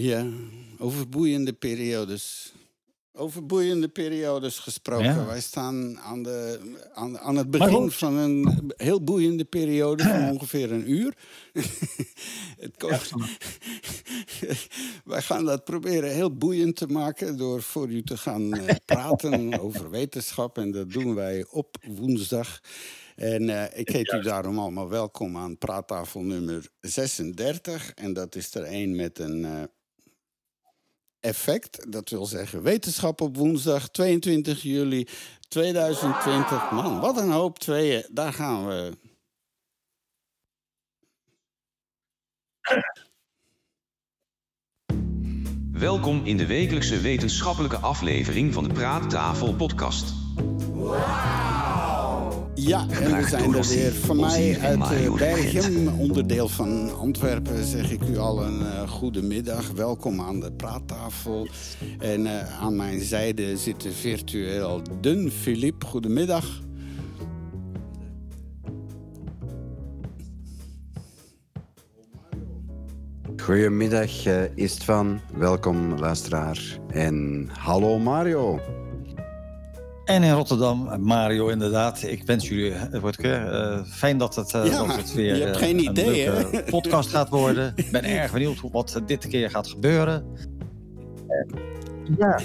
Ja, over boeiende periodes. Over boeiende periodes gesproken. Ja. Wij staan aan, de, aan, aan het begin van een heel boeiende periode van ongeveer een uur. het kost- Wij gaan dat proberen heel boeiend te maken door voor u te gaan eh, praten over wetenschap. En dat doen wij op woensdag. En eh, ik heet u daarom allemaal welkom aan praattafel nummer 36. En dat is er een met een eh, effect. Dat wil zeggen wetenschap op woensdag 22 juli 2020. Man, wat een hoop tweeën. Daar gaan we. Welkom in de wekelijkse wetenschappelijke aflevering van de Praattafel podcast. Ja, en we zijn er weer. Van mij uit eh, Berchem, onderdeel van Antwerpen, zeg ik u al een eh, goede middag. Welkom aan de praattafel. En eh, aan mijn zijde zit de virtueel Dun Philippe. Goedemiddag. Goedemiddag uh, Istvan, welkom luisteraar en hallo Mario. En in Rotterdam, Mario inderdaad. Ik wens jullie, het wordt uh, fijn dat het, uh, Ja, dat het weer je hebt uh, geen een idee, hè? podcast gaat worden. Ik ben erg benieuwd hoe- wat dit keer gaat gebeuren. Eh, ja.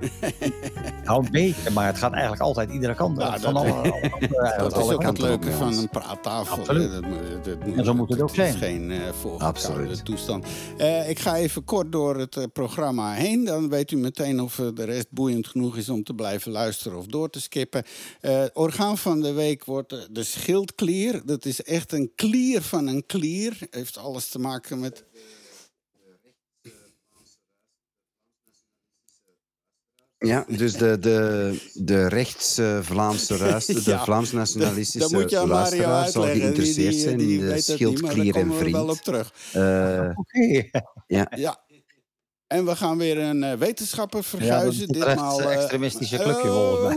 nou, een beetje, maar het gaat eigenlijk altijd iedere kant. Ja, op. van dat- alle, alle, Dat is ook het leuke van een praattafel. Absoluut. Dat, dat En zo moet het ook is zijn. geen uh, voorgekoude Absoluut. toestand. Eh, ik ga even kort door het eh, programma heen. Dan weet u meteen of eh, de rest boeiend genoeg is om te blijven luisteren of door te skippen. Eh, het orgaan van de week wordt eh, de schildklier. Dat is echt een klier van een klier. Heeft alles te maken met... Ja, dus de, de, de rechts-Vlaamse ruis, de Ja, Vlaams-nationalistische luisteraar zal geïnteresseerd die, zijn die in de daar schildklier en komen we wel op vriend. terug. Eh, Oké. ja, Ja. En we gaan weer een eh, wetenschapper Ja, dat verguizen. is het ditmaal rechts- eh, extremistische clubje volgens mij.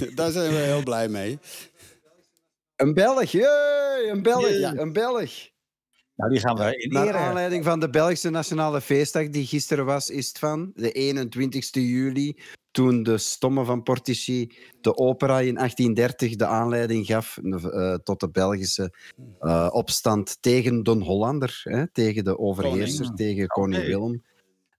oh. Daar zijn we heel blij mee. een Belg, jee, een Belg, Ja. een Belg. Nou, die gaan we in Naar aanleiding van de Belgische Nationale Feestdag die gisteren was, is het van de 21 juli, toen de stomme van Portici de opera in 1830 de aanleiding gaf eh, tot de Belgische eh, opstand tegen de Hollander, hè, tegen de overheerser, Koning. tegen koning. Willem.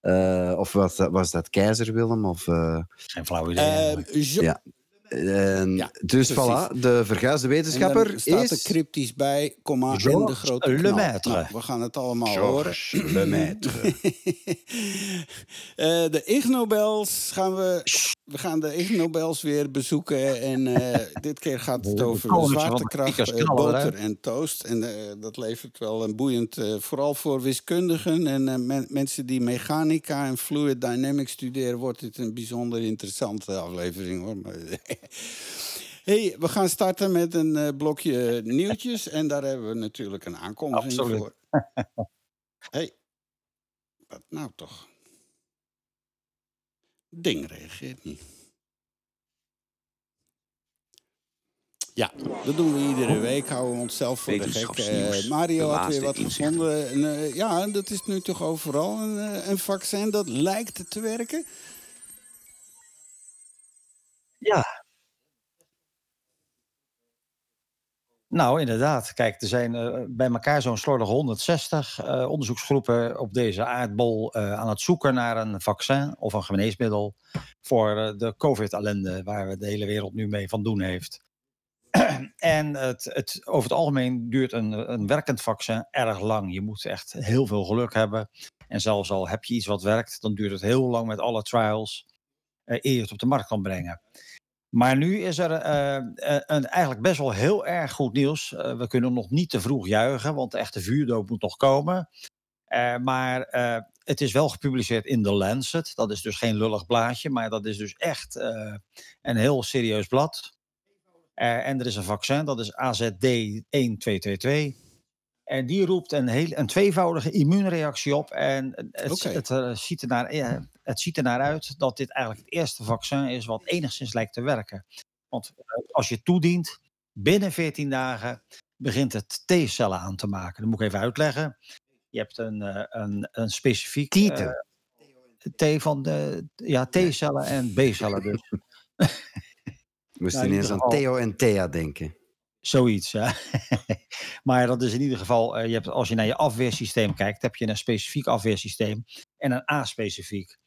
Eh, of was dat, was dat keizer Willem? Of, Geen flauw idee. Ja. En Ja, dus precies. voilà, de verguisde En wetenschapper staat er is... cryptisch bij, komma, en de grote. Lemaitre. Nou, we gaan het allemaal horen. Georges Lemaitre. Eh, de Ig Nobels gaan we. We gaan de Ig Nobels weer bezoeken. En eh, dit keer gaat het over zwaartekracht, knallen boter en toast. En eh, dat levert wel een boeiend, vooral voor wiskundigen en men- mensen die mechanica en fluid dynamics studeren, wordt dit een bijzonder interessante aflevering hoor. Hey, we gaan starten met een blokje nieuwtjes. En daar hebben we natuurlijk een aankondiging Absoluut. voor. hey, wat nou toch? Ding reageert niet. Ja, dat doen we iedere week. Houden we onszelf voor de gek. Eh, Mario had weer wat gevonden. En, eh, ja, dat is nu toch overal een, eh, een vaccin dat lijkt te werken. Ja. Nou, inderdaad. Kijk, er zijn eh, bij elkaar zo'n slordige 160 eh, onderzoeksgroepen op deze aardbol eh, aan het zoeken naar een vaccin of een geneesmiddel voor de COVID-ellende waar de hele wereld nu mee van doen heeft. en het, het, over het algemeen duurt een, een werkend vaccin erg lang. Je moet echt heel veel geluk hebben. En zelfs al heb je iets wat werkt, dan duurt het heel lang met alle trials eer je het op de markt kan brengen. Maar nu is er eh, eh, een, eigenlijk best wel heel erg goed nieuws. Eh, we kunnen nog niet te vroeg juichen, want de echte vuurdoop moet nog komen. Eh, maar eh, het is wel gepubliceerd in The Lancet. Dat is dus geen lullig blaadje, maar dat is dus echt eh, een heel serieus blad. Eh, en er is een vaccin, dat is AZD1222. En die roept een, heel, een tweevoudige immuunreactie op. En het, Oké. het, eh, ziet er naar, eh, het ziet er naar uit dat dit eigenlijk het eerste vaccin is wat enigszins lijkt te werken. Want eh, als je het toedient, binnen 14 dagen begint het T-cellen aan te maken. Dat moet ik even uitleggen. Je hebt een, eh, een, een specifiek Tieten. T van de ja, T-cellen en B-cellen dus. Moest Nou, in ineens aan Theo en Thea denken. Zoiets, ja. maar dat is in ieder geval, eh, je hebt, als je naar je afweersysteem kijkt, heb je een specifiek afweersysteem en een A-specifiek.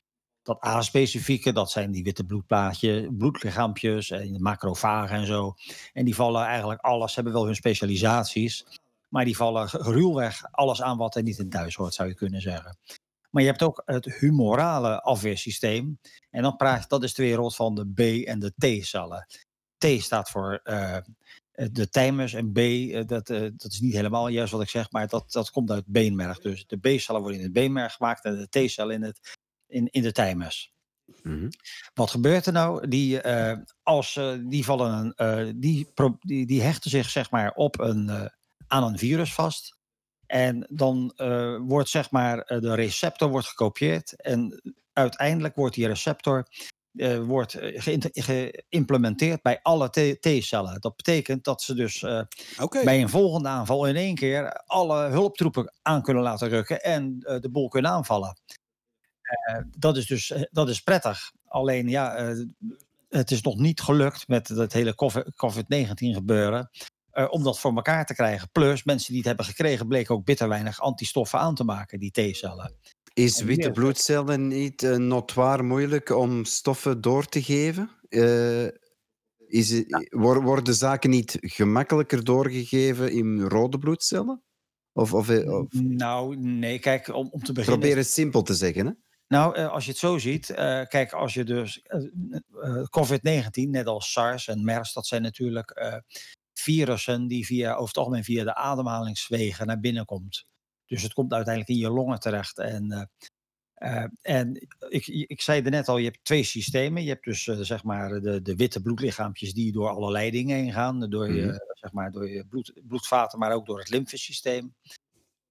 Dat A-specifieke, dat zijn die witte bloedplaatjes, bloedlichaampjes en macrofagen en zo. En die vallen eigenlijk alles, hebben wel hun specialisaties, maar die vallen ruwweg alles aan wat er niet in thuis hoort, zou je kunnen zeggen. Maar je hebt ook het humorale afweersysteem. En dan praat, dat is de wereld van de B- en de T-cellen. T staat voor eh, de thymus en B, eh, dat, eh, dat is niet helemaal juist wat ik zeg, maar dat, dat komt uit het beenmerg. Dus de B-cellen worden in het beenmerg gemaakt en de T-cellen in, het, in, in de thymus. Mhm. Wat gebeurt er nou? Die, eh, als, eh, die, vallen, eh, die, die, die hechten zich zeg maar, op een, eh, aan een virus vast. En dan eh, wordt zeg maar, eh, de receptor wordt gekopieerd. En uiteindelijk wordt die receptor eh, wordt eh, geïmplementeerd bij alle T-cellen. Dat betekent dat ze dus eh, bij een volgende aanval in één keer alle hulptroepen aan kunnen laten rukken en de boel kunnen aanvallen. Dat is dus dat is prettig. Alleen ja, het is nog niet gelukt met het hele COVID- COVID-19 gebeuren. om dat voor elkaar te krijgen. Plus, mensen die het hebben gekregen, bleken ook bitter weinig antistoffen aan te maken, die T-cellen. Is witte bloedcellen niet uh, notoir moeilijk om stoffen door te geven? Uh, is worden zaken niet gemakkelijker doorgegeven in rode bloedcellen? Of, of, of Nou, nee, kijk, om, om te beginnen. probeer het simpel te zeggen. Hè? Nou, eh, als je het zo ziet, eh, kijk, als je dus eh, eh, COVID-19, net als SARS en MERS, dat zijn natuurlijk eh, virussen die via, over het algemeen via de ademhalingswegen naar binnen komt. Dus het komt uiteindelijk in je longen terecht. En, eh, eh, en ik, ik zei er net al, je hebt twee systemen. Je hebt dus eh, zeg maar de, de witte bloedlichaampjes die door allerlei dingen heen gaan. Door je, Mhm. zeg maar, door je bloed, bloedvaten, maar ook door het lymfesysteem.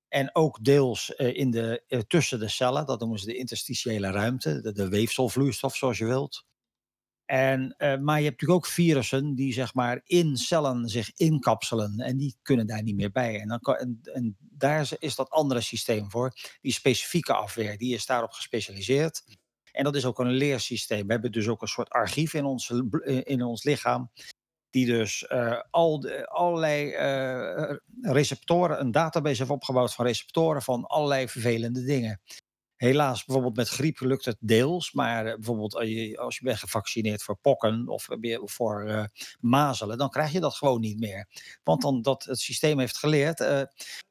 En ook deels in de, tussen de cellen, dat noemen ze de interstitiële ruimte, de, de weefselvloeistof zoals je wilt. En, eh, maar je hebt natuurlijk ook virussen die zeg maar in cellen zich inkapselen en die kunnen daar niet meer bij. En, dan kan, daar is- dat andere systeem voor, die specifieke afweer, die is daarop gespecialiseerd. En dat is ook een leersysteem. We hebben dus ook een soort archief in ons, eh, in ons lichaam, die dus eh, al de, allerlei receptoren, een database heeft opgebouwd van receptoren van allerlei vervelende dingen. Helaas, bijvoorbeeld met griep lukt het deels, maar eh, bijvoorbeeld als je, als je bent gevaccineerd voor pokken of weer voor eh, mazelen, dan krijg je dat gewoon niet meer. Want dan dat het systeem heeft geleerd eh,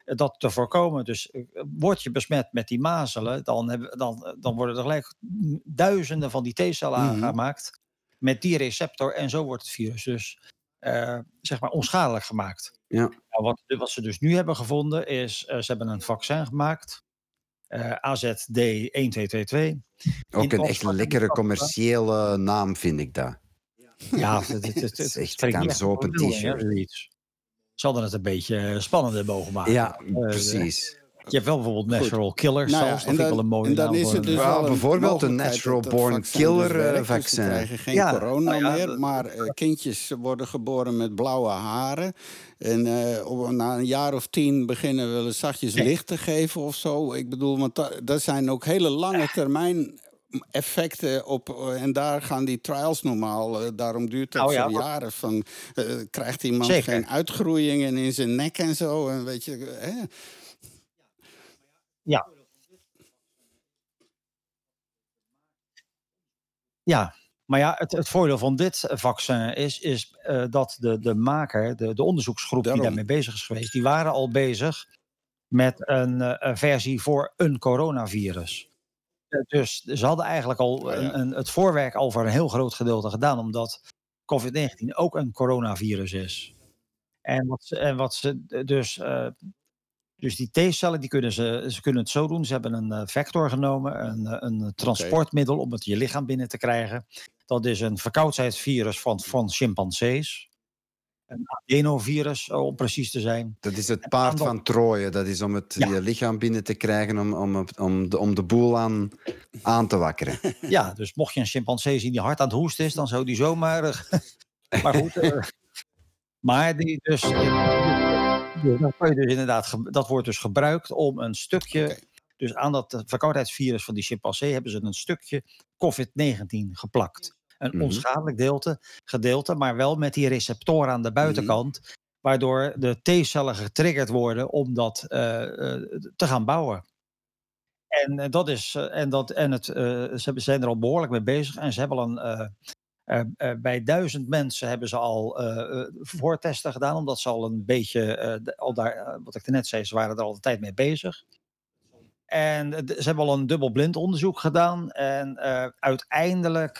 dat te voorkomen. Dus eh, word je besmet met die mazelen, dan, hebben, dan, dan worden er gelijk duizenden van die T-cellen Mhm. aangemaakt met die receptor en zo wordt het virus dus eh, zeg maar onschadelijk gemaakt. Ja. Nou, wat, wat ze dus nu hebben gevonden is, eh, ze hebben een vaccin gemaakt, eh, AZD1222. Ook In een echt lekkere commerciële naam, vind ik dat. Ja, het, het, het, het, is echt kans echt op een t-shirt. Ze hadden het een beetje spannender mogen maken. Ja, Eh, precies. Je hebt wel bijvoorbeeld natural killers Nou ja, zelfs. en Dat vind ik wel een mooie en dan naam is het dus Ja, wel bijvoorbeeld een natural born vaccin killer, dus werkt, eh, dus ze vaccin. krijgen geen Ja, corona nou ja, meer, maar eh, kindjes worden geboren met blauwe haren. En eh, op- na een jaar of tien beginnen we zachtjes licht te geven of zo. Ik bedoel, want da- dat zijn ook hele lange termijn effecten op en daar gaan die trials normaal daarom duurt dat Nou ja, zo wat- jaren van eh, krijgt iemand Zeker. geen uitgroeiingen in zijn nek en zo en weet je hè? Ja, maar ja, het, het voordeel van dit vaccin is, is eh, dat de, de maker, de, de onderzoeksgroep Daarom. die daarmee bezig is geweest, die waren al bezig met een, eh, versie voor een coronavirus. Eh, dus ze hadden eigenlijk al ja. een, een- het voorwerk al voor een heel groot gedeelte gedaan, omdat COVID-19 ook een coronavirus is. En wat ze, en wat ze dus. Dus die T-cellen, die kunnen ze, ze kunnen het zo doen. Ze hebben een eh, vector genomen, een, eh, een transportmiddel om het je lichaam binnen te krijgen. Dat is een verkoudheidsvirus van, van chimpansees. Een adenovirus, eh, om precies te zijn. Dat is het paard van Troje. Dat is om het Ja. je lichaam binnen te krijgen, om, om, om, de, om de boel aan, aan te wakkeren. Ja, dus mocht je een chimpansee zien die hard aan het hoesten is, dan zou die zomaar. maar goed. maar die, dus, Dus je dus inderdaad, dat wordt dus gebruikt om een stukje, dus aan dat verkoudheidsvirus van die chimpansee hebben ze een stukje COVID-19 geplakt. Een Mhm. onschadelijk deelte, gedeelte, maar wel met die receptoren aan de buitenkant, waardoor de T-cellen getriggerd worden om dat eh, eh, te gaan bouwen. En eh, dat is, en dat, en het, ze zijn er al behoorlijk mee bezig en ze hebben al een. Eh, eh, bij duizend mensen hebben ze al eh, eh, voortesten gedaan, omdat ze al een beetje, de- al daar, wat ik net zei, ze waren er al een tijd mee bezig. En de- ze hebben al een dubbelblind onderzoek gedaan. En uiteindelijk,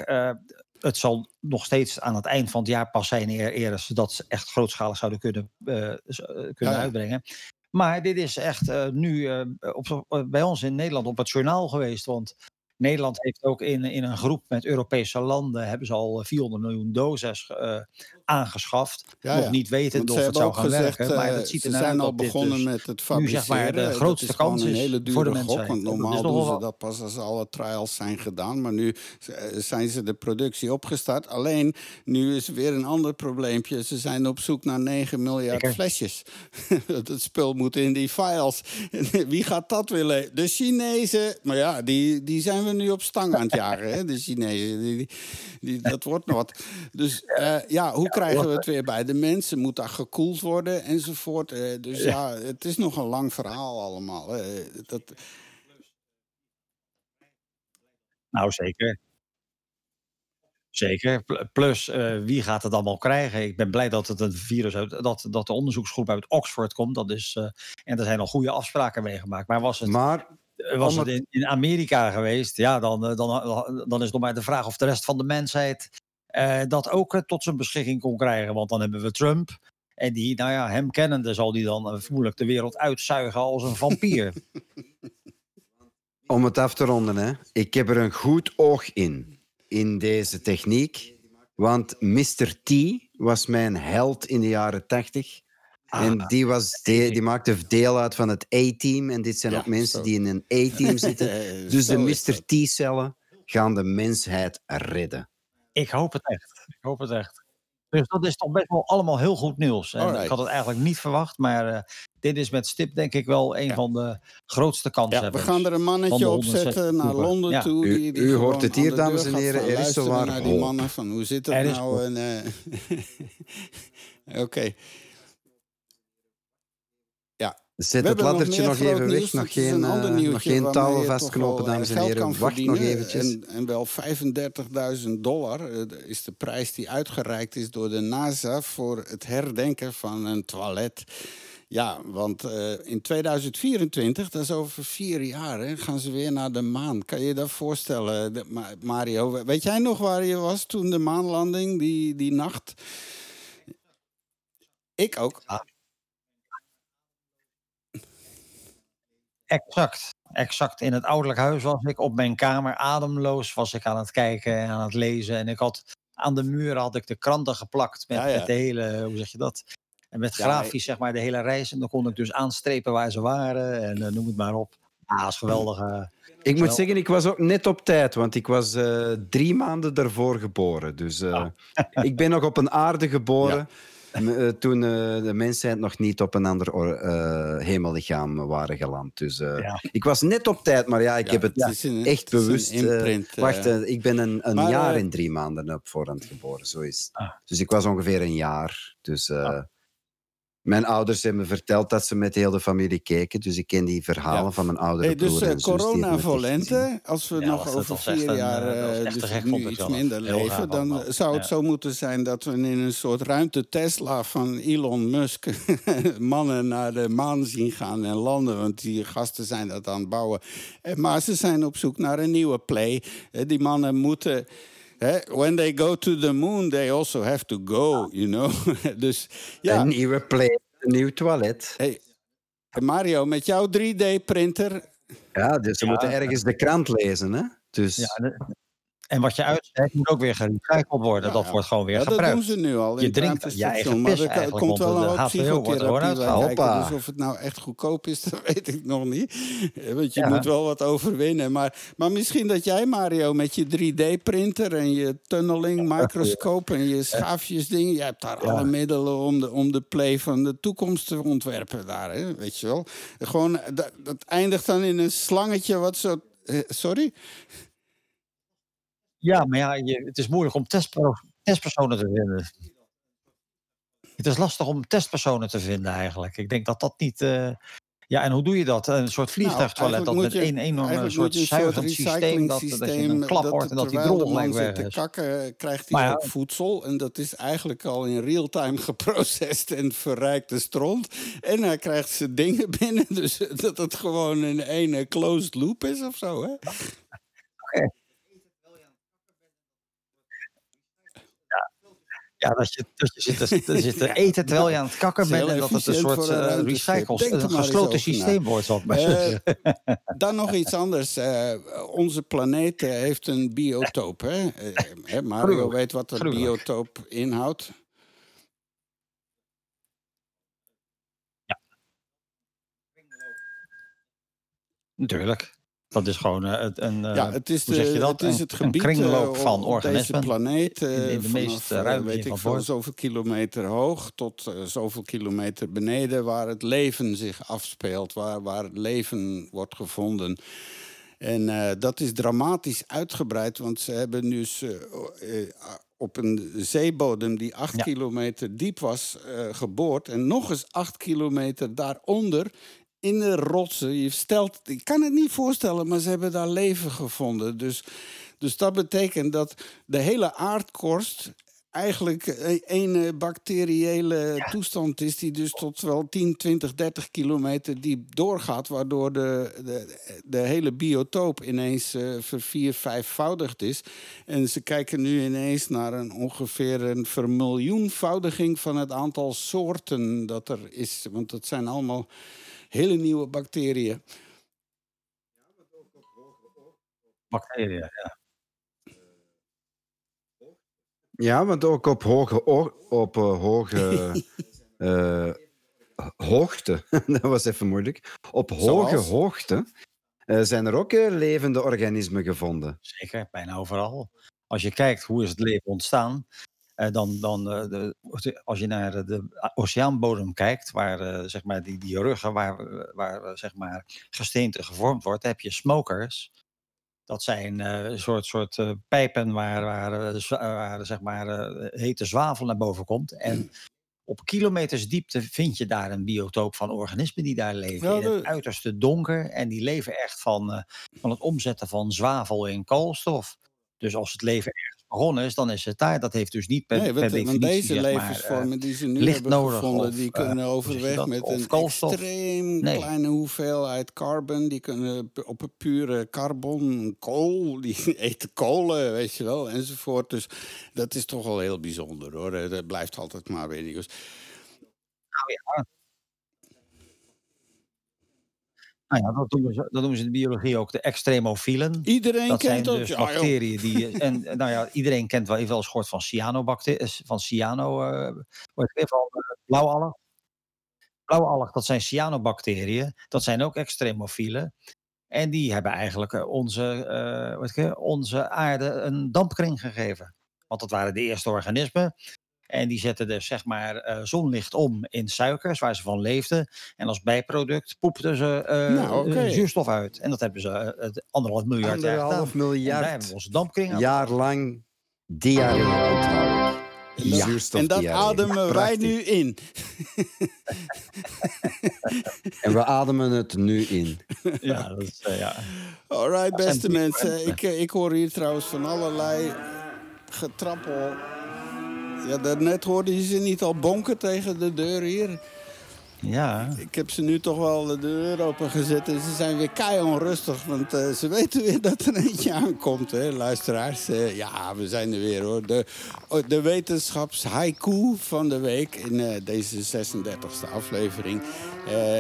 het zal nog steeds aan het eind van het jaar pas zijn, eer, eer ze dat echt grootschalig zouden kunnen, kunnen Ja, ja. uitbrengen. Maar dit is echt nu op, op- bij ons in Nederland op het journaal geweest. Want Nederland heeft ook in, in een groep met Europese landen hebben ze al 400 miljoen doses eh, aangeschaft. Ja, nog ja. niet wetend Want of het zou gaan gezegd, werken. Maar eh, dat ziet ze ernaar zijn al begonnen dus met het nu fabriceren. zeg maar de grootste is kans een is voor de mensheid. gok, want normaal doen ze dat pas als alle trials zijn gedaan. Maar nu eh, zijn ze de productie opgestart. Alleen, nu is er weer een ander probleempje. Ze zijn op zoek naar 9 miljard flesjes. het spul moet in die files. Wie gaat dat willen? De Chinezen. Maar ja, die, die zijn we nu op stang aan het jagen, hè? de Chinezen. Die, die, die- dat wordt nog wat. Dus eh, ja, hoe krijgen we het weer bij de mensen? Moet dat gekoeld worden enzovoort? Eh, dus ja, het is nog een lang verhaal allemaal. Dat, Nou, zeker. Zeker. Pl- Plus, eh, wie gaat het allemaal krijgen? Ik ben blij dat het een virus uit, dat, dat de onderzoeksgroep uit Oxford komt. Dat is, eh, en er zijn al goede afspraken mee gemaakt. Maar was het, Maar was het in, in Amerika geweest, ja, dan, dan, dan is het nog maar de vraag of de rest van de mensheid eh, dat ook eh, tot zijn beschikking kon krijgen. Want dan hebben we Trump. En die, nou ja, hem kennende zal die dan eh, vermoedelijk de wereld uitzuigen als een vampier. om het af te ronden, hè. ik heb er een goed oog in, in deze techniek. Want Mr. T was mijn held in de jaren tachtig. Ah, en die, was de- die maakte deel uit van het A-team. En dit zijn Ja, ook mensen zo. die in een A-team zitten. Dus de. Mr. T-cellen gaan de mensheid redden. Ik hoop het echt. Ik hoop het echt. Dus dat is toch best wel allemaal heel goed nieuws. En Alright. ik had het eigenlijk niet verwacht, maar eh, dit is met stip denk ik wel een Ja. van de grootste Ja, kanshebbers. we gaan er een mannetje op zetten 160 naar. Londen Ja. toe. U- die, die u hoort het hier, dames en heren, er is zowaar naar die mannen van hoe zit het Er is nou? eh, Oké. Zet We het hebben laddertje nog, even nieuws. weg. Nog Dat is geen, eh, nog geen touwen vastknopen, wel, dames en eh, heren. Wacht nog eventjes. En, en wel 35.000 dollar eh, is de prijs die uitgereikt is door de NASA voor het herdenken van een toilet. Ja, want eh, in 2024, dat is over vier jaar, hè, gaan ze weer naar de maan. Kan je je dat voorstellen, de- Mario? Weet jij nog waar je was toen de maanlanding, die, die nacht? Ik ook. Exact. Exact. In het ouderlijk huis was ik op mijn kamer ademloos was ik aan het kijken en aan het lezen. En ik had aan de muren had ik de kranten geplakt met, Ja, ja. met de hele, hoe zeg je dat? En met Ja, grafisch zeg maar de hele reis. En dan kon ik dus aanstrepen waar ze waren en eh, noem het maar op. Ah, dat is geweldig. Ik moet zeggen, ik was ook net op tijd, want ik was eh, drie maanden daarvoor geboren. Dus eh, ik ben nog op een aarde geboren toen eh, de mensheid nog niet op een ander eh, hemellichaam waren geland. Dus eh, Ja. ik was net op tijd, maar ja, ik Ja, heb het het is een- echt het bewust... eh, imprint, eh. wacht, eh, ik ben een, een Maar, jaar eh, in drie maanden op voorhand geboren, zo is het. Ah. Dus ik was ongeveer een jaar. Dus... eh, Ah. Mijn ouders hebben me verteld dat ze met de hele familie keken. Dus ik ken die verhalen Ja. van mijn oudere Hey, dus broer hebben corona het voor echt gezien. lente, als we Ja, nog over vier een, jaar eh, eh, echt te dus nu iets minder Heel leven, dan allemaal. zou het Ja. zo moeten zijn dat we in een soort ruimte Tesla van Elon Musk mannen naar de maan zien gaan en landen, want die gasten zijn dat aan het bouwen. Maar ze zijn op zoek naar een nieuwe play. Die mannen moeten... when they go to the moon, they also have to go, you know. dus ja, Een nieuwe play, een nieuw toilet. hey, Mario, met jouw 3D-printer Ja, dus ze Ja. moeten ergens de krant lezen, hè? Dus Ja, En wat je uitzet moet ook weer gerecycled worden. dat wordt gewoon weer Ja, dat gebruikt. doen ze nu al. in Je drinkt je eigen Maar pis er ko- eigenlijk, komt wel een hoop er psychotherapie bij. Dus of het nou echt goedkoop is, dat weet ik nog niet. Eh, Want je Ja. moet wel wat overwinnen. Maar, maar misschien dat jij, Mario, met je 3D-printer en je tunneling, microscoop en je schaafjesding... je hebt daar alle middelen om de, om de play van de toekomst te ontwerpen daar, hè? weet je wel. Gewoon, eh, dat, dat eindigt dan in een slangetje wat zo... eh, Sorry? Ja, maar ja, je, het is moeilijk om testpro- testpersonen te vinden. Het is lastig om testpersonen te vinden eigenlijk. Ik denk dat dat niet... eh, Ja, en hoe doe je dat? Een soort vliegtuigtoilet dat Nou, met één enorme eigenlijk soort zuigend systeem... Dat, dat je een klap hoort en dat die drol gelijk zit weg te is. kakken, eh, krijgt hij ja. ook voedsel. En dat is eigenlijk al in real-time geprocessed en verrijkte stront. En hij krijgt zijn dingen binnen. Dus dat het gewoon een ene closed loop is of zo. Hè? Ja, dat je, dat je zit, te- zit te eten terwijl je aan het kakken Dat bent... en dat het een soort eh, ruimteschip. recycles, er een gesloten systeem wordt, Eh, zeggen. Dan nog iets anders. Eh, onze planeet eh, heeft een biotoop. Hè? Eh, Mario weet wat een biotoop inhoudt. Natuurlijk. Dat is gewoon eh, een, eh, Ja, het is, hoe de, zeg je dat? het, is Een- het een gebied kringloop eh, van op deze organismen planeet. in de- in de vanaf, meest, ruime weet ik van zoveel kilometer hoog tot zoveel kilometer beneden... waar het leven zich afspeelt, waar, waar het leven wordt gevonden. En dat is dramatisch uitgebreid, want ze hebben dus eh, op een zeebodem die acht Ja. kilometer diep was geboord. En nog eens acht kilometer daaronder in de rotsen. Je stelt, ik kan het niet voorstellen, maar ze hebben daar leven gevonden. Dus, dus dat betekent dat de hele aardkorst eigenlijk een bacteriële toestand is... die dus tot wel 10, 20, 30 kilometer diep doorgaat... waardoor de, de, de hele biotoop ineens eh vervier, vijfvoudigd is. En ze kijken nu ineens naar een ongeveer een vermiljoenvoudiging... van het aantal soorten dat er is. Want dat zijn allemaal hele nieuwe bacteriën. bacteriën. Ja. Ja, want ook op hoge, op, eh, hoge eh, hoogte, dat was even moeilijk. Op hoge Zoals? hoogte eh, zijn er ook eh, levende organismen gevonden. Zeker, bijna overal. Als je kijkt hoe is het leven ontstaan, dan, dan eh, de, als je naar de, de oceaanbodem kijkt, waar eh, zeg maar die, die ruggen, waar, eh, waar eh, zeg maar gesteente gevormd wordt, heb je smokers. Dat zijn eh, een soort, soort eh, pijpen waar, waar, eh, zeg maar, eh, hete zwavel naar boven komt. En op kilometers diepte vind je daar een biotoop van organismen die daar leven. Ja, in het uiterste donker. En die leven echt van, eh, van het omzetten van zwavel in koolstof. Dus als het leven ergens begonnen is, dan is het daar. Dat heeft dus niet per, Nee, per want, definitie, deze zeg maar, eh, levensvormen die ze nu hebben nodig gevonden, of, die eh, kunnen overweg dat? met een koolstof. extreem Nee. kleine hoeveelheid carbon. Die kunnen op een pure carbon, kool, die eten kolen, weet je wel, enzovoort. Dus dat is toch wel heel bijzonder hoor. Eh, Dat blijft altijd maar weer nieuws. Nou ja, dat noemen, ze, dat noemen ze in de biologie ook de extremofielen. Iedereen Dat zijn kent dat. dus Ja, bacteriën die. En eh, nou ja, iedereen kent wel, heeft wel gehoord van cyanobacteriën. Van cyano. eh hoe heet het, van eh, blauwalg. Blauwalg, dat zijn cyanobacteriën. Dat zijn ook extremofielen. En die hebben eigenlijk eh, onze, eh, wat ik, onze aarde een dampkring gegeven. Want dat waren de eerste organismen. En die zetten dus zeg maar eh, zonlicht om in suikers waar ze van leefden. En als bijproduct poepten ze eh, Nou, eh, zuurstof uit. En dat hebben ze het anderhalf miljard jaar gedaan. Anderhalf En daar hebben miljard we onze dampkring aan. jaar lang diarree onthouden. En dat, en dat Zuurstofdiarree. ademen wij Prachtig. nu in. En we ademen het nu in. Ja, dat is, eh, ja. Alright, beste mensen. Ik, ik hoor hier trouwens van allerlei getrappel. Ja, daarnet hoorde je ze niet al bonken tegen de deur hier. ja. Ik heb ze nu toch wel de deur open gezet en ze zijn weer kei onrustig. Want eh, ze weten weer dat er eentje aankomt, hè, luisteraars. Eh, ja, we zijn er weer hoor. De, oh, de wetenschapshaiku van de week in eh, deze 36e aflevering.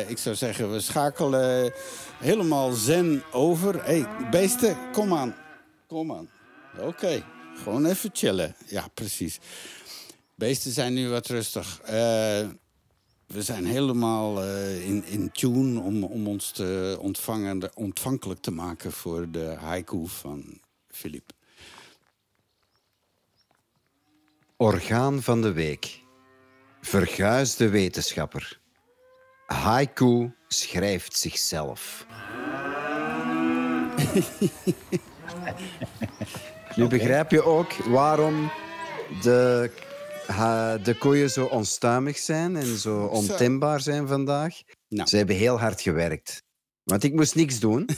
Ik zou zeggen, we schakelen helemaal zen over. Hé, hey, beesten, kom aan. Kom aan. Oké, gewoon even chillen. Ja, precies. Beesten zijn nu wat rustig. Eh, we zijn helemaal eh, in, in tune om, om ons te ontvangen, ontvankelijk te maken voor de haiku van Philippe. Orgaan van de week. Verguisde wetenschapper. Haiku schrijft zichzelf. nu begrijp je ook waarom de, de koeien zo onstuimig zijn en zo ontembaar zijn vandaag. Nou. Ze hebben heel hard gewerkt. Want ik moest niks doen.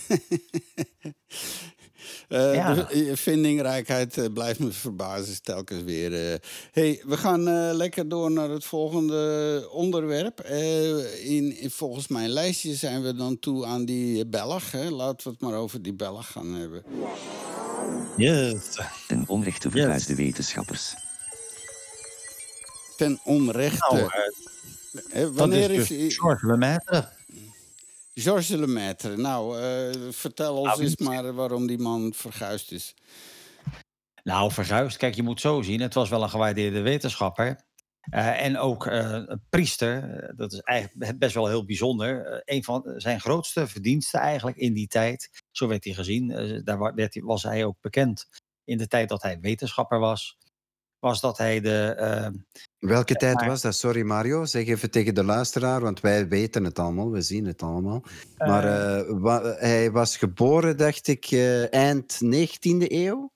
Eh, Ja. De vindingrijkheid eh, blijft me verbazen telkens weer. eh. hey, we gaan eh, lekker door naar het volgende onderwerp. Eh, in, in, volgens mijn lijstje zijn we dan toe aan die Belg. Hè? Laten we het maar over die Belg gaan hebben. Yes. Ten onrechte verguisde wetenschappers. Ten onrechte. Nou, eh, dat wanneer is is, dus Georges Lemaitre. Georges Lemaitre? Nou, eh, vertel ons Nou, eens maar waarom die man verguisd is. Nou, verguisd. Kijk, je moet zo zien. Het was wel een gewaardeerde wetenschapper. Eh, en ook een priester. Dat is eigenlijk best wel heel bijzonder. Een van zijn grootste verdiensten eigenlijk in die tijd. Zo werd hij gezien. daar werd, hij- was hij ook bekend in de tijd dat hij wetenschapper was. Was dat hij de. eh, Welke tijd was dat? Sorry Mario, zeg even tegen de luisteraar, want wij weten het allemaal, we zien het allemaal. Maar eh, wa- hij was geboren, dacht ik, eh, eind 19e eeuw?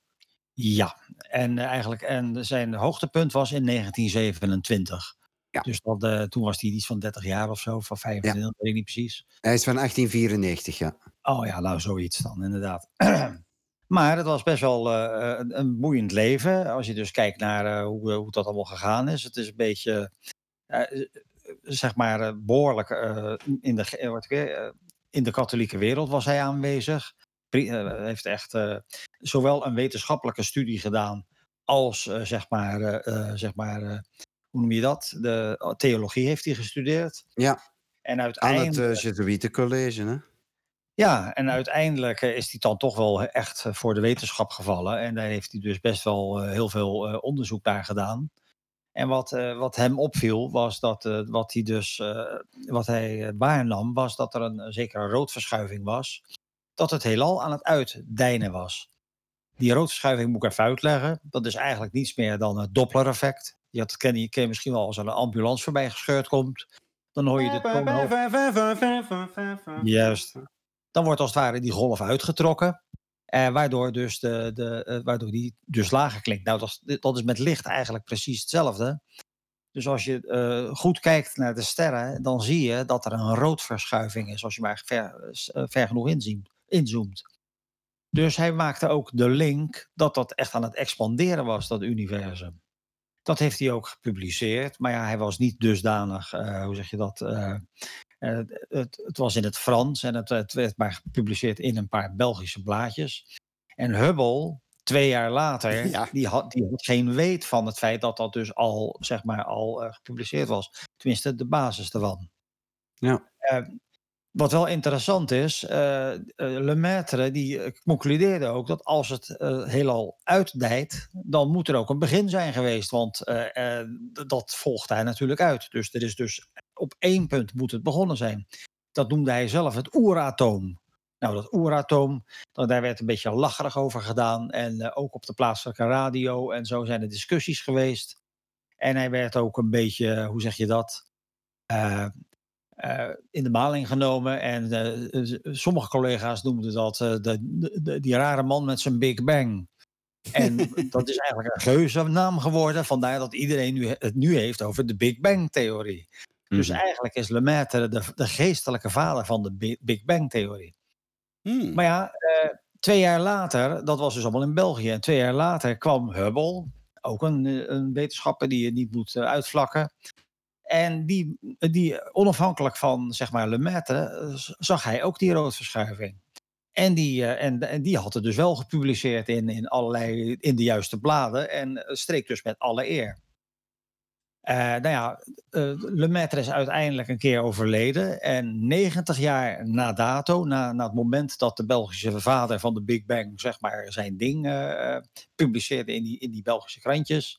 Ja, en eh, eigenlijk en zijn hoogtepunt was in 1927. Ja. Dus dat, eh, toen was hij iets van 30 jaar of zo, van 25, weet ik niet precies. Hij is van 1894, ja. Oh ja, nou zoiets dan, inderdaad. maar het was best wel eh, een, een boeiend leven. Als je dus kijkt naar eh, hoe, hoe dat allemaal gegaan is. Het is een beetje, eh, eh, zeg maar, eh, behoorlijk eh, in, de, eh, wat ik eh, in de katholieke wereld was hij aanwezig. Eh, Hij heeft echt eh, zowel een wetenschappelijke studie gedaan als, eh, zeg maar, eh, eh, zeg maar eh, hoe noem je dat? De theologie heeft hij gestudeerd. Ja, En aan uiteindelijk... het uh, Jesuitencollege, hè? Ja, en uiteindelijk eh, is hij dan toch wel echt eh, voor de wetenschap gevallen. En daar heeft hij dus best wel eh, heel veel onderzoek naar gedaan. En wat, wat hem opviel, was dat wat hij dus wat hij waarnam, was dat er een zekere roodverschuiving was. Dat het heelal aan het uitdijnen was. Die roodverschuiving moet ik even uitleggen. Dat is eigenlijk niets meer dan het Doppler-effect. Je had- ken je, ken je misschien wel als er een ambulance voorbij gescheurd komt. Dan hoor je de toonhoofd. Juist. Dan wordt als het ware die golf uitgetrokken. Eh, waardoor, dus de, de, eh, waardoor die dus lager klinkt. Nou, dat is, dat is met licht eigenlijk precies hetzelfde. Dus als je eh, goed kijkt naar de sterren, dan zie je dat er een roodverschuiving is. Als je maar ver, ver genoeg inzoomt. Dus hij maakte ook de link dat dat echt aan het expanderen was, dat universum. Dat heeft hij ook gepubliceerd. Maar ja, hij was niet dusdanig, hoe zeg je dat? Het, het was in het Frans en het, het werd maar gepubliceerd in een paar Belgische blaadjes. En Hubble, twee jaar later, Ja. die, had, die had geen weet van het feit dat dat dus al, zeg maar, al eh, gepubliceerd was. Tenminste, de basis ervan. Ja. Eh, wat wel interessant is, eh eh, Lemaitre die concludeerde ook dat als het heelal uitdijt, dan moet er ook een begin zijn geweest. Want dat volgt hij natuurlijk uit. Dus er is dus op één punt moet het begonnen zijn. Dat noemde hij zelf het oeratoom. Nou, dat oeratoom, daar werd een beetje lacherig over gedaan. En eh, ook op de plaatselijke radio en zo zijn er discussies geweest. En hij werd ook een beetje, hoe zeg je dat? Eh, eh, in de maling genomen. En eh, sommige collega's noemden dat eh, de, de- die rare man met zijn Big Bang. En dat is eigenlijk een geuze naam geworden. Vandaar dat iedereen nu, het nu heeft over de Big Bang-theorie. Dus Mhm. eigenlijk is Lemaitre de, de geestelijke vader van de Bi- Big Bang-theorie. Hmm. Maar ja, eh, twee jaar later, dat was dus allemaal in België. En twee jaar later kwam Hubble, ook een, eh, een wetenschapper die je niet moet eh, uitvlakken. En die, die onafhankelijk van zeg maar Lemaitre zag hij ook die roodverschuiving. En die, en, en die had het dus wel gepubliceerd in, in allerlei in de juiste bladen en streek dus met alle eer. Eh, nou ja, uh, Lemaitre is uiteindelijk een keer overleden. En 90 jaar na dato, na, na het moment dat de Belgische vader van de Big Bang zeg maar, zijn ding uh, publiceerde in die, in die Belgische krantjes,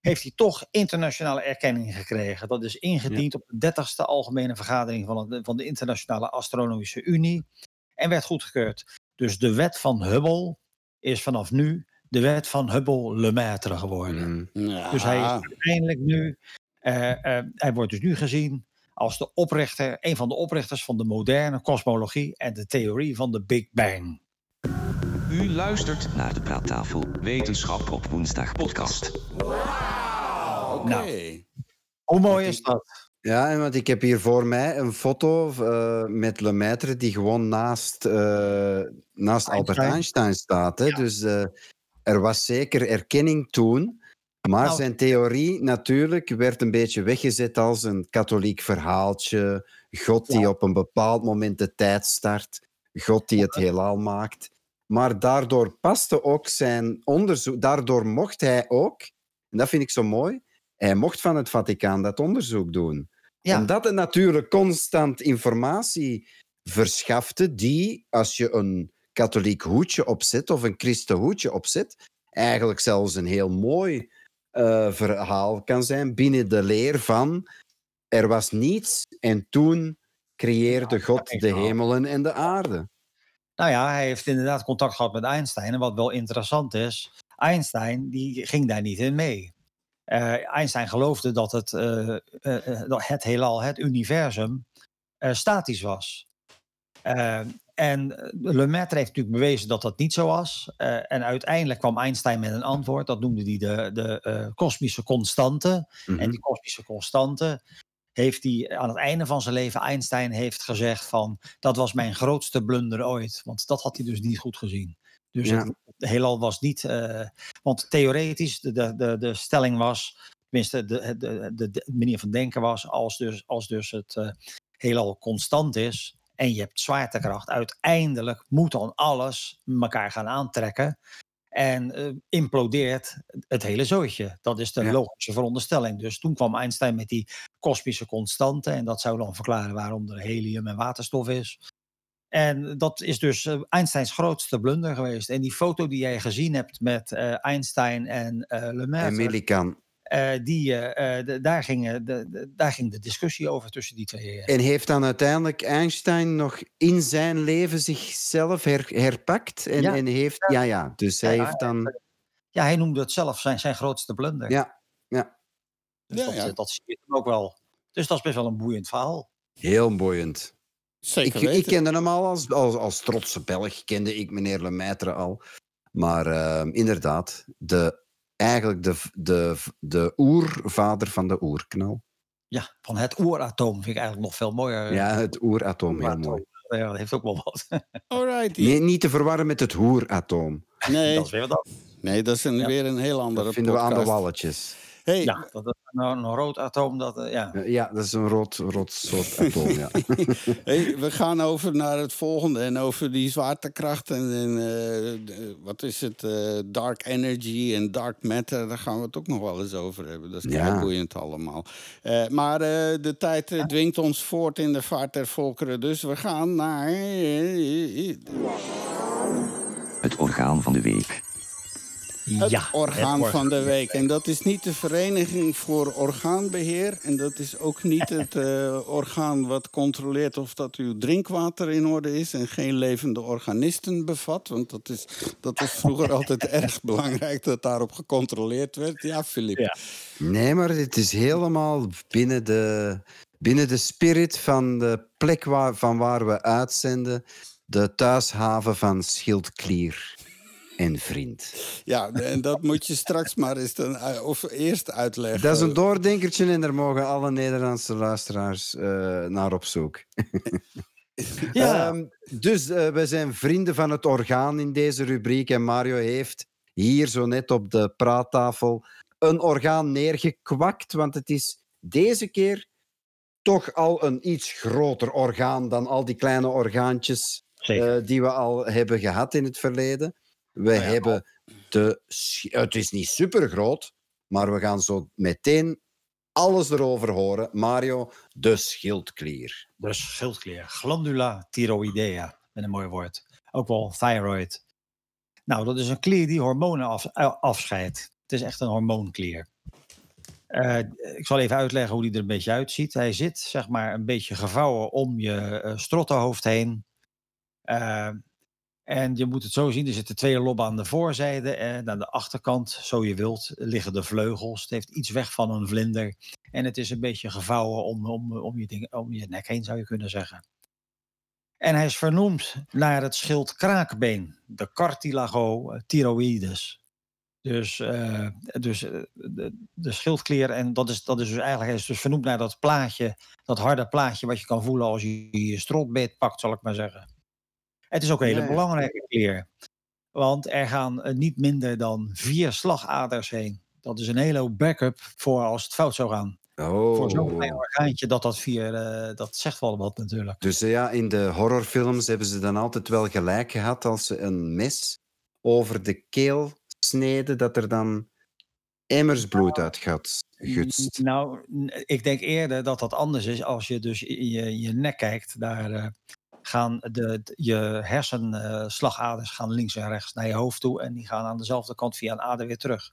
heeft hij toch internationale erkenning gekregen. Dat is ingediend ja. op de 30ste Algemene Vergadering van, het, van de Internationale Astronomische Unie en werd goedgekeurd. Dus de wet van Hubble is vanaf nu de wet van Hubble-Lemaitre geworden. Mm. Ja. Dus hij is uiteindelijk nu, uh, uh, hij wordt dus nu gezien als de oprichter, een van de oprichters van de moderne kosmologie en de theorie van de Big Bang. U luistert naar de praattafel Wetenschap op woensdag podcast. Wow. Oké. Okay. Nou, hoe mooi is dat? Ja, want ik heb hier voor mij een foto uh, met Lemaitre die gewoon naast, uh, naast Albert Einstein staat. Hè? Ja. Dus uh, er was zeker erkenning toen. Maar nou, zijn theorie natuurlijk werd een beetje weggezet als een katholiek verhaaltje. God die ja. op een bepaald moment de tijd start. God die het heelal maakt. Maar daardoor paste ook zijn onderzoek. Daardoor mocht hij ook, en dat vind ik zo mooi, hij mocht van het Vaticaan dat onderzoek doen. Ja. Omdat het natuurlijk constant informatie verschafte die, als je een katholiek hoedje opzet of een christenhoedje opzet, eigenlijk zelfs een heel mooi uh, verhaal kan zijn binnen de leer van er was niets en toen creëerde God de hemelen en de aarde. Nou ja, hij heeft inderdaad contact gehad met Einstein. En wat wel interessant is, Einstein die ging daar niet in mee. Uh, Einstein geloofde dat het, uh, uh, het heelal, het universum, statisch was. En Lemaitre heeft natuurlijk bewezen dat dat niet zo was. en uiteindelijk kwam Einstein met een antwoord. Dat noemde hij de, de kosmische constante. Mm -hmm. En die kosmische constante heeft hij aan het einde van zijn leven, Einstein heeft gezegd van... dat was mijn grootste blunder ooit. Want dat had hij dus niet goed gezien. Dus ja. het heelal was niet. Uh, want theoretisch, de, de, de stelling was. Tenminste, de, de, de, de manier van denken was. Als dus, als dus het heelal constant is. En je hebt zwaartekracht. uiteindelijk moet dan alles elkaar gaan aantrekken. En uh, implodeert het hele zootje. Dat is de ja. logische veronderstelling. Dus toen kwam Einstein met die kosmische constante. En dat zou dan verklaren waarom er helium en waterstof is. En dat is dus uh, Einsteins grootste blunder geweest. En die foto die jij gezien hebt met uh, Einstein en uh. En Millikan. Die, de, daar, ging, de, de, daar ging de discussie over tussen die twee. En heeft dan uiteindelijk Einstein nog in zijn leven zichzelf her, herpakt? En, ja. en heeft, ja, ja, dus hij ja, heeft dan... Ja, hij noemde het zelf zijn, zijn grootste blunder. Ja, ja. Dus dat, ja. dat zie je hem ook wel. Dus dat is best wel een boeiend verhaal. Heel boeiend. Zeker ik, ik, kende hem al als, als, als trotse Belg, kende ik meneer Lemaitre al. Maar uh, inderdaad, de, eigenlijk de, de, de oervader van de oerknal. Ja, van het oeratoom vind ik eigenlijk nog veel mooier. Ja, het oeratoom, heel mooi. Ja, dat heeft ook wel wat. Alright. Nee, niet te verwarren met het hoeratoom. Nee, dat is weer wat nee, dat is een, ja. weer een heel andere dat vinden podcast. we aan de walletjes. Hey. Ja, dat is een, een rood atoom. Dat, uh, ja. ja, dat is een rood, rood soort atoom, ja. hey, we gaan over naar het volgende. En over die zwaartekracht en, en uh, de, wat is het, uh, dark energy en dark matter. Daar gaan we het ook nog wel eens over hebben. Dat is ja. boeiend allemaal. maar de tijd dwingt ons voort in de vaart der volkeren. Dus we gaan naar... Het orgaan van de week. Het ja, orgaan het van de week. En dat is niet de Vereniging voor Orgaanbeheer. En dat is ook niet het uh, orgaan wat controleert of dat uw drinkwater in orde is. En geen levende organisten bevat. Want dat, is, dat was vroeger altijd erg belangrijk dat daarop gecontroleerd werd. Ja, Filip. Ja. Nee, maar het is helemaal binnen de, binnen de spirit van de plek waar, van waar we uitzenden. De thuishaven van Schildklier en vriend. Ja, en dat moet je straks maar eens dan, of eerst uitleggen. Dat is een doordenkertje en daar mogen alle Nederlandse luisteraars uh, naar op zoek. ja. um, dus uh, we zijn vrienden van het orgaan in deze rubriek en Mario heeft hier zo net op de praattafel een orgaan neergekwakt, want het is deze keer toch al een iets groter orgaan dan al die kleine orgaantjes uh, die we al hebben gehad in het verleden. We Nou ja, hebben de... Het is niet super groot, maar we gaan zo meteen alles erover horen. Mario, de schildklier. De schildklier. Glandula thyroidea, met een mooi woord. Ook wel thyroid. Nou, dat is een klier die hormonen af, eh, afscheidt. Het is echt een hormoonklier. Eh, ik zal even uitleggen hoe die er een beetje uitziet. Hij zit zeg maar een beetje gevouwen om je uh, strottenhoofd heen. Uh, en je moet het zo zien, er zitten twee lobben aan de voorzijde en aan de achterkant, zo je wilt, liggen de vleugels. Het heeft iets weg van een vlinder en het is een beetje gevouwen om, om, om, je, ding, om je nek heen, zou je kunnen zeggen. En hij is vernoemd naar het schild kraakbeen, de cartilago thyroides. Dus, uh, dus de, de, schildklier, en dat is, dat is dus eigenlijk is dus vernoemd naar dat plaatje, dat harde plaatje wat je kan voelen als je je strotbeet pakt, zal ik maar zeggen. Het is ook een hele Nee. belangrijke klier. Want er gaan eh, niet minder dan vier slagaders heen. Dat is een hele backup voor als het fout zou gaan. Voor zo'n klein Oh. orgaantje dat dat vier, eh, dat zegt wel wat natuurlijk. Dus eh, ja, in de horrorfilms hebben ze dan altijd wel gelijk gehad als ze een mes over de keel sneden, dat er dan emmers bloed uit gaat gutst. Nou, ik denk eerder dat dat anders is als je dus in je, je nek kijkt. Daar gaan de, de- je hersenslagaders gaan links en rechts naar je hoofd toe. En die gaan aan dezelfde kant via een ader weer terug.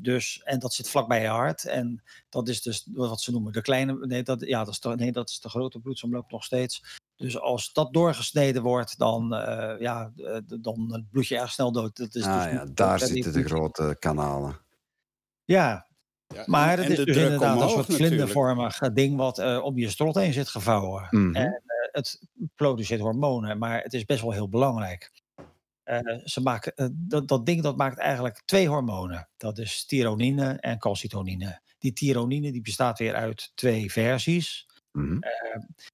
Dus, en dat zit vlak bij je hart. En dat is dus wat ze noemen de kleine. Nee, dat, ja, dat, is de, nee, dat is de grote bloedsomloop nog steeds. Dus als dat doorgesneden wordt, dan, eh, ja, dan bloed je erg snel dood. Dat is ah dus ja, daar zitten de grote kanalen. Ja, Ja, maar en- het is dus inderdaad een soort vlindervormig ding wat eh, om je strot heen zit gevouwen. En eh, het produceert hormonen, maar het is best wel heel belangrijk. Eh, ze maken, eh, dat, dat ding dat maakt eigenlijk twee hormonen. Dat is tyronine en calcitonine. Die tyronine die bestaat weer uit twee versies. Mhm.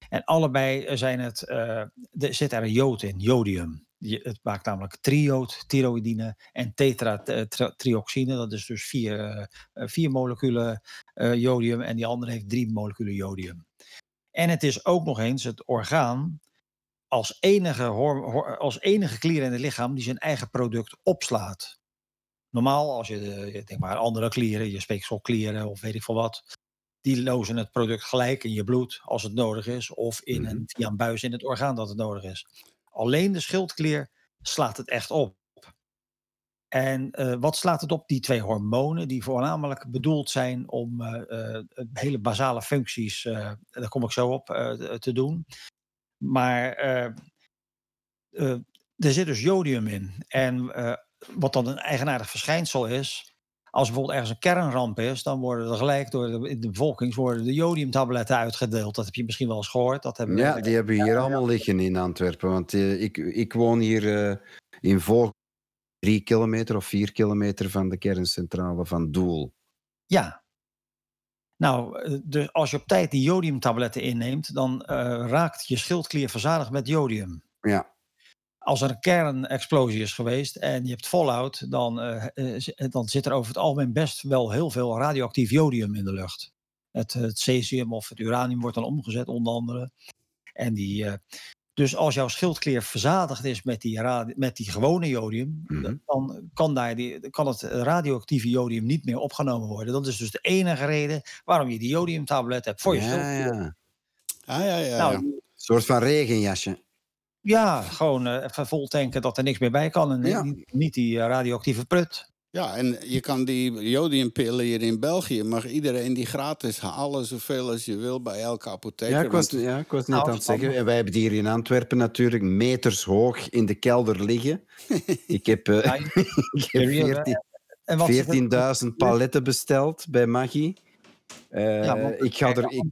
En allebei zijn het, eh, er zit er een jood in, jodium. Die- Het maakt namelijk trioot, thyroïdine en tetratrioxine. Dat is dus vier, eh, eh, vier moleculen eh, jodium en die andere heeft drie moleculen jodium. En het is ook nog eens het orgaan als enige, als enige klier in het lichaam die zijn eigen product opslaat. Normaal, als je, de, je denk maar andere klieren, je speekselklieren of weet ik veel wat, die lozen het product gelijk in je bloed als het nodig is, of in Mhm. een, via een buis in het orgaan dat het nodig is. Alleen de schildklier slaat het echt op. En eh, wat slaat het op? Die twee hormonen, die voornamelijk bedoeld zijn om eh, eh, hele basale functies, daar kom ik zo op, te doen. Maar er zit dus jodium in. En wat dan een eigenaardig verschijnsel is. Als bijvoorbeeld ergens een kernramp is, dan worden er gelijk door de, in de bevolking worden de jodiumtabletten uitgedeeld. Dat heb je misschien wel eens gehoord. Dat hebben Ja, die hebben we hier allemaal liggen in Antwerpen. Want ik, ik woon hier in Voog, drie kilometer of vier kilometer van de kerncentrale van Doel. Ja. Nou, eh, dus als je op tijd die jodiumtabletten inneemt, dan eh, raakt je schildklier verzadigd met jodium. Ja, Als er een kernexplosie is geweest en je hebt fallout, dan, eh, dan zit er over het algemeen best wel heel veel radioactief jodium in de lucht. Het, het cesium of het uranium wordt dan omgezet, onder andere. En die, dus als jouw schildklier verzadigd is met die, met die gewone jodium, Mhm. dan kan, daar die, kan het radioactieve jodium niet meer opgenomen worden. Dat is dus de enige reden waarom je die jodiumtablet hebt voor je ja, schildklier. ja. Ah, ja, ja, ja. Nou, Een soort van regenjasje. ja, gewoon eh, even vol tanken dat er niks meer bij kan. En Ja. niet, niet die eh, radioactieve prut. Ja, en je kan die jodiumpillen hier in België, mag iedereen die gratis halen, zoveel als je wil, bij elke apotheker. Ja, ik was, want- ja, ik was net Nou, aan het zeggen. En wij hebben die hier in Antwerpen natuurlijk meters hoog in de kelder liggen. ik heb, eh, Ja, ik heb serieus, hè? 14 En wat zit er- 14.000 paletten besteld bij Maggi. Eh, Ja, want- ik, ga er, ik,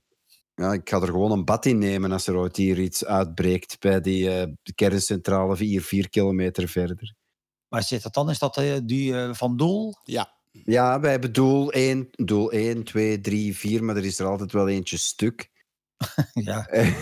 ja, ik ga er gewoon een bad in nemen als er ooit hier iets uitbreekt bij die eh, kerncentrale vier, vier kilometer verder. Waar zit dat dan? Is dat eh, die eh, van Doel? Ja, Ja, wij hebben doel 1, doel 1, 2, 3, 4, maar er is er altijd wel eentje stuk. ja, en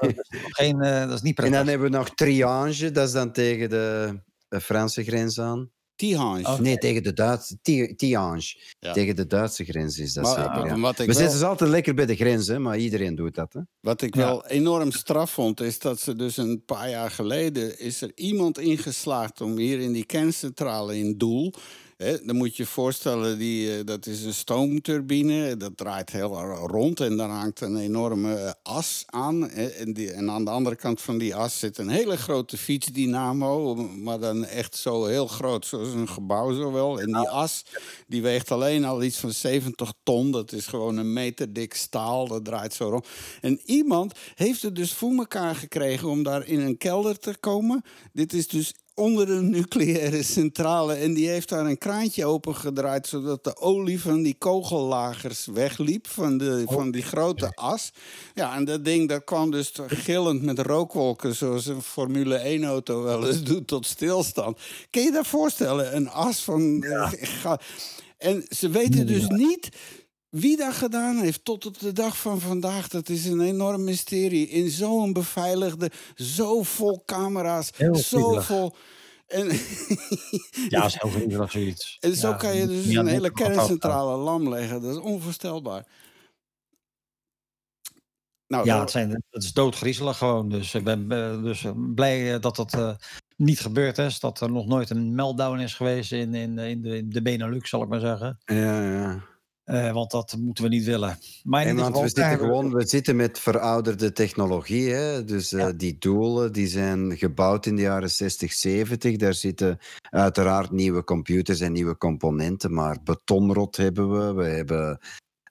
dat is, nog geen, eh, dat is niet prettig. dan hebben we nog Triange, dat is dan tegen de, de Franse grens aan. Tihange. Nee, tegen de Duitse. Ti- Tiange. Ja. Tegen de Duitse grens is dat Maar, zeker. Ja. eh, wat ik We wel- zitten ze altijd lekker bij de grens, hè, maar iedereen doet dat. Hè? Wat ik Ja. wel enorm straf vond, is dat ze dus een paar jaar geleden... is er iemand ingeslaagd om hier in die kerncentrale in Doel... Dan moet je je voorstellen, die, eh, dat is een stoomturbine. Dat draait heel rond en daar hangt een enorme eh, as aan. En, die, en aan de andere kant van die as zit een hele grote fietsdynamo. Maar dan echt zo heel groot, zoals een gebouw zo wel. En die as, die weegt alleen al iets van 70 ton. Dat is gewoon een meter dik staal. Dat draait zo rond. En iemand heeft het dus voor elkaar gekregen om daar in een kelder te komen. Dit is dus onder een nucleaire centrale. En die heeft daar een kraantje opengedraaid... zodat de olie van die kogellagers wegliep van, de, van die grote as. Ja, en dat ding dat kwam dus gillend met rookwolken... zoals een Formule 1-auto wel eens doet tot stilstand. Kun je dat voorstellen? Een as van... ga- En ze weten dus niet wie dat gedaan heeft tot op de dag van vandaag, dat is een enorm mysterie. In zo'n beveiligde, zo vol camera's, Heel zo vol. En, Ja, is heel griezelig zoiets. en zo Ja, kan je dus een hele kerncentrale lam leggen. Dat is onvoorstelbaar. Nou, Ja, het, zijn, het is doodgriezelig gewoon. Dus ik ben eh, dus eh, blij eh, dat dat niet gebeurd is. Dat er nog nooit een meltdown is geweest in, in, in, de, in de Benelux, zal ik maar zeggen. Ja, ja. Eh, want dat moeten we niet willen. Maar in En want we zitten gewoon, we zitten met verouderde technologie. Hè? Dus eh, Ja. die doelen die zijn gebouwd in de jaren 60, 70. Daar zitten uiteraard nieuwe computers en nieuwe componenten. Maar betonrot hebben we. We hebben.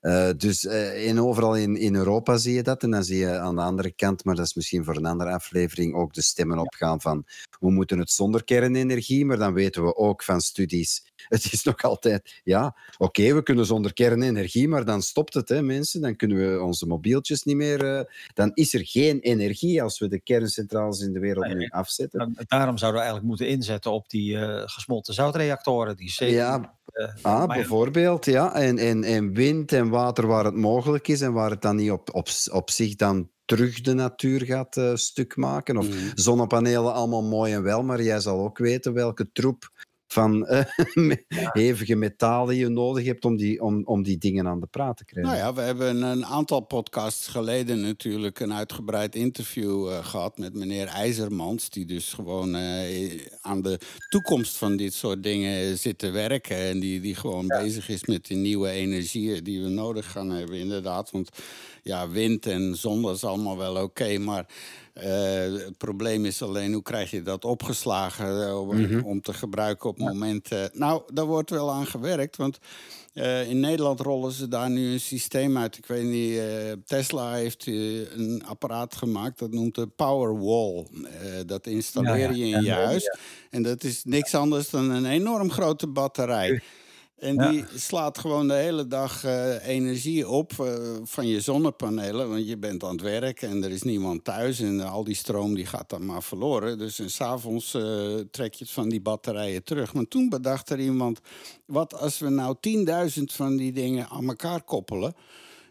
Eh, dus eh, en overal in, in Europa zie je dat. En dan zie je aan de andere kant, maar dat is misschien voor een andere aflevering, ook de stemmen opgaan van we moeten het zonder kernenergie. Maar dan weten we ook van studies. Het is nog altijd, ja, Oké, we kunnen zonder kernenergie, maar dan stopt het, hè, mensen. Dan kunnen we onze mobieltjes niet meer. eh, dan is er geen energie als we de kerncentrales in de wereld Nee, nu afzetten. Daarom zouden we eigenlijk moeten inzetten op die gesmolten zoutreactoren. Die zeker, Ja, ah, bijvoorbeeld, ja. En, en, en wind en water waar het mogelijk is en waar het dan niet op, op, op zich dan terug de natuur gaat eh, stuk maken. Of Mhm. zonnepanelen allemaal mooi en wel, maar jij zal ook weten welke troep van eh, hevige metalen je nodig hebt om die, om, om die dingen aan de praat te krijgen. Nou ja, we hebben een aantal podcasts geleden natuurlijk een uitgebreid interview eh, gehad met meneer IJzermans, die dus gewoon eh, aan de toekomst van dit soort dingen zit te werken en die, die gewoon bezig is met de nieuwe energieën die we nodig gaan hebben, inderdaad. Want ja, wind en zon, dat is allemaal wel oké, maar eh, het probleem is alleen hoe krijg je dat opgeslagen eh, om, om te gebruiken op momenten. Nou, daar wordt wel aan gewerkt, want eh, in Nederland rollen ze daar nu een systeem uit. Ik weet niet, Tesla heeft een apparaat gemaakt dat noemt de Powerwall. Dat installeer Ja, ja. je in je ja, huis. En dat is niks anders dan een enorm grote batterij. En Ja. die slaat gewoon de hele dag eh, energie op eh, van je zonnepanelen. Want je bent aan het werk en er is niemand thuis. En al die stroom die gaat dan maar verloren. Dus s'avonds eh trek je het van die batterijen terug. Maar toen bedacht er iemand... wat als we nou 10.000 van die dingen aan elkaar koppelen...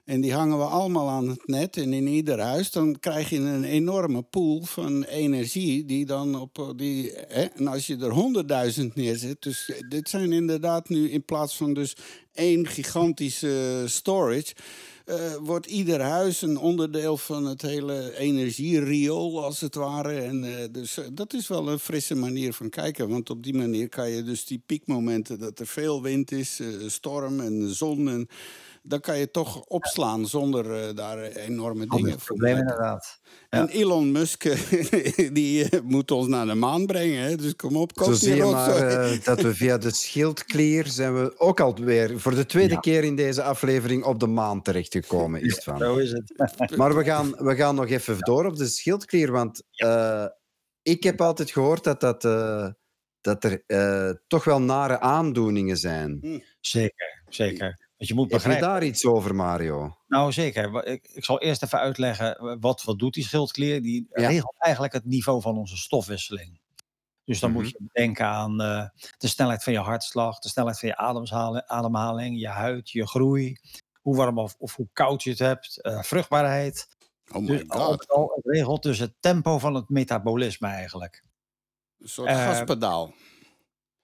En die hangen we allemaal aan het net en in ieder huis. Dan krijg je een enorme pool van energie die dan op eh, die. Hè, en als je er honderdduizend neerzet. Dus eh, dit zijn inderdaad nu in plaats van dus één gigantische storage. eh, wordt ieder huis een onderdeel van het hele energieriool, als het ware. En, dus dat is wel een frisse manier van kijken. Want op die manier kan je dus die piekmomenten dat er veel wind is, storm en zon. En, dan kan je toch opslaan zonder eh, daar enorme Dat is dingen het voor probleem inderdaad. En Elon Musk, die eh, moet ons naar de maan brengen. Hè? Dus kom op, koop Zo die zie je maar eh, dat we via de schildklier zijn we ook alweer voor de tweede Ja. keer in deze aflevering op de maan terechtgekomen. Is van. Zo is het. Maar we gaan, we gaan nog even door op de schildklier, want eh, ik heb altijd gehoord dat, dat, eh, dat er eh, toch wel nare aandoeningen zijn. Zeker, zeker. Want je moet Heb je begrijpen. daar iets over, Mario? Nou, zeker. Ik, ik zal eerst even uitleggen eh, wat, wat doet die schildklier. Die Ja. regelt eigenlijk het niveau van onze stofwisseling. Dus dan Mhm. moet je denken aan eh, de snelheid van je hartslag, de snelheid van je ademhaling, ademhaling je huid, je groei, hoe warm of, of hoe koud je het hebt, eh, vruchtbaarheid. Oh Dus al al, het regelt dus het tempo van het metabolisme eigenlijk. een soort gaspedaal.